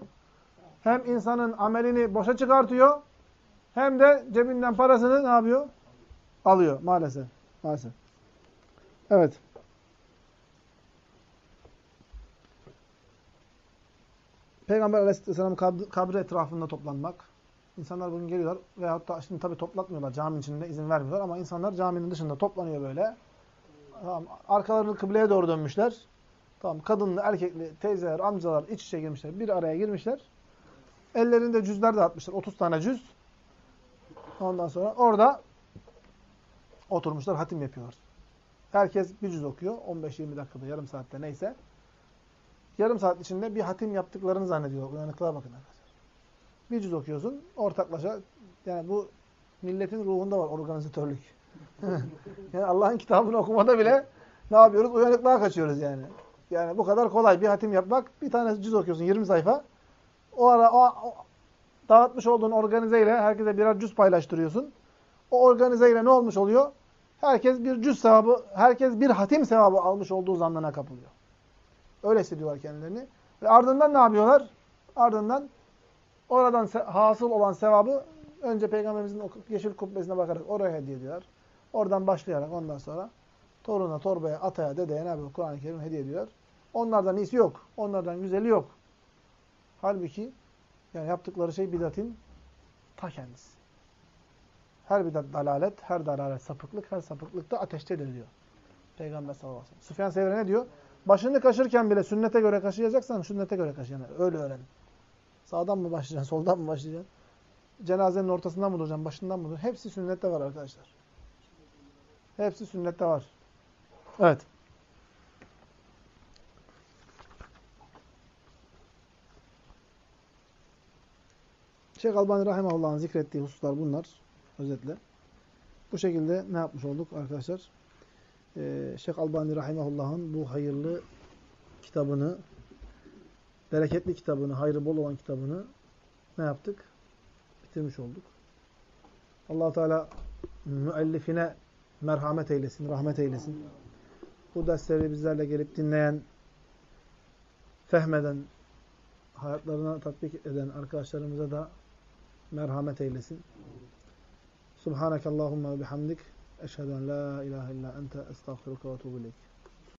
Speaker 1: hem insanın amelini boşa çıkartıyor, hem de cebinden parasını ne yapıyor? Alıyor maalesef. Maalesef. Evet. Peygamber aleyhisselam kabri etrafında toplanmak. İnsanlar bugün geliyorlar veyahut da şimdi tabii toplatmıyorlar caminin içinde izin vermiyorlar ama insanlar caminin dışında toplanıyor böyle. Tamam, arkalarını kıbleye doğru dönmüşler. Tamam, kadınlı, erkekli, teyzeler, amcalar iç içe girmişler. Bir araya girmişler. Ellerinde cüzler dağıtmışlar. 30 tane cüz. Ondan sonra orada oturmuşlar, hatim yapıyorlar. Herkes bir cüz okuyor. 15-20 dakikada, yarım saatte neyse. Yarım saat içinde bir hatim yaptıklarını zannediyor. Uyanıklığa bakın arkadaşlar. Bir cüz okuyorsun, ortaklaşa. Yani bu milletin ruhunda var organizatörlük. yani Allah'ın kitabını okumada bile ne yapıyoruz? Uyanıklığa kaçıyoruz yani. Yani bu kadar kolay bir hatim yapmak. Bir tane cüz okuyorsun 20 sayfa. O ara o, o dağıtmış olduğun organizeyle herkese birer cüz paylaştırıyorsun. O organizeyle ne olmuş oluyor? Herkes bir cüz sevabı, herkes bir hatim sevabı almış olduğu zannına kapılıyor. Öyle hissediyorlar kendilerini. Ve ardından ne yapıyorlar? Ardından oradan hasıl olan sevabı önce Peygamberimizin yeşil kubbesine bakarak oraya hediye ediyorlar. Oradan başlayarak ondan sonra toruna, torbaya, ataya, dedeye ne yapıyor? Kur'an-ı Kerim hediye ediyor. Onlardan iyisi yok. Onlardan güzeli yok. Halbuki yani yaptıkları şey bidatin ta kendisi. Her bidat dalalet, her dalalet sapıklık, her sapıklık da ateştedir diyor. Peygamber sallallahu aleyhi ve sellem. Süfyan Sevre ne diyor? Başını kaşırken bile sünnete göre kaşıyacaksan sünnete göre kaşıyacaksın. Öyle öğren. Sağdan mı başlayacaksın, soldan mı başlayacaksın? Cenazenin ortasından mı duracaksın, başından mı duracaksın? Hepsi sünnette var arkadaşlar. Hepsi sünnette var. Evet. Şeyh Albani Rahimahullah'ın zikrettiği hususlar bunlar. Özetle. Bu şekilde ne yapmış olduk arkadaşlar? Ee, Şeyh Albani Rahimahullah'ın bu hayırlı kitabını bereketli kitabını, hayrı bol olan kitabını ne yaptık? Bitirmiş olduk. allah Teala müellifine merhamet eylesin, rahmet eylesin. Bu dersleri bizlerle gelip dinleyen, fehmeden, hayatlarına tatbik eden arkadaşlarımıza da merhamet eylesin. Subhanakallahumma ve bihamdik. Eşhedü en la ilahe illa ente estağfiruka ve ileyk.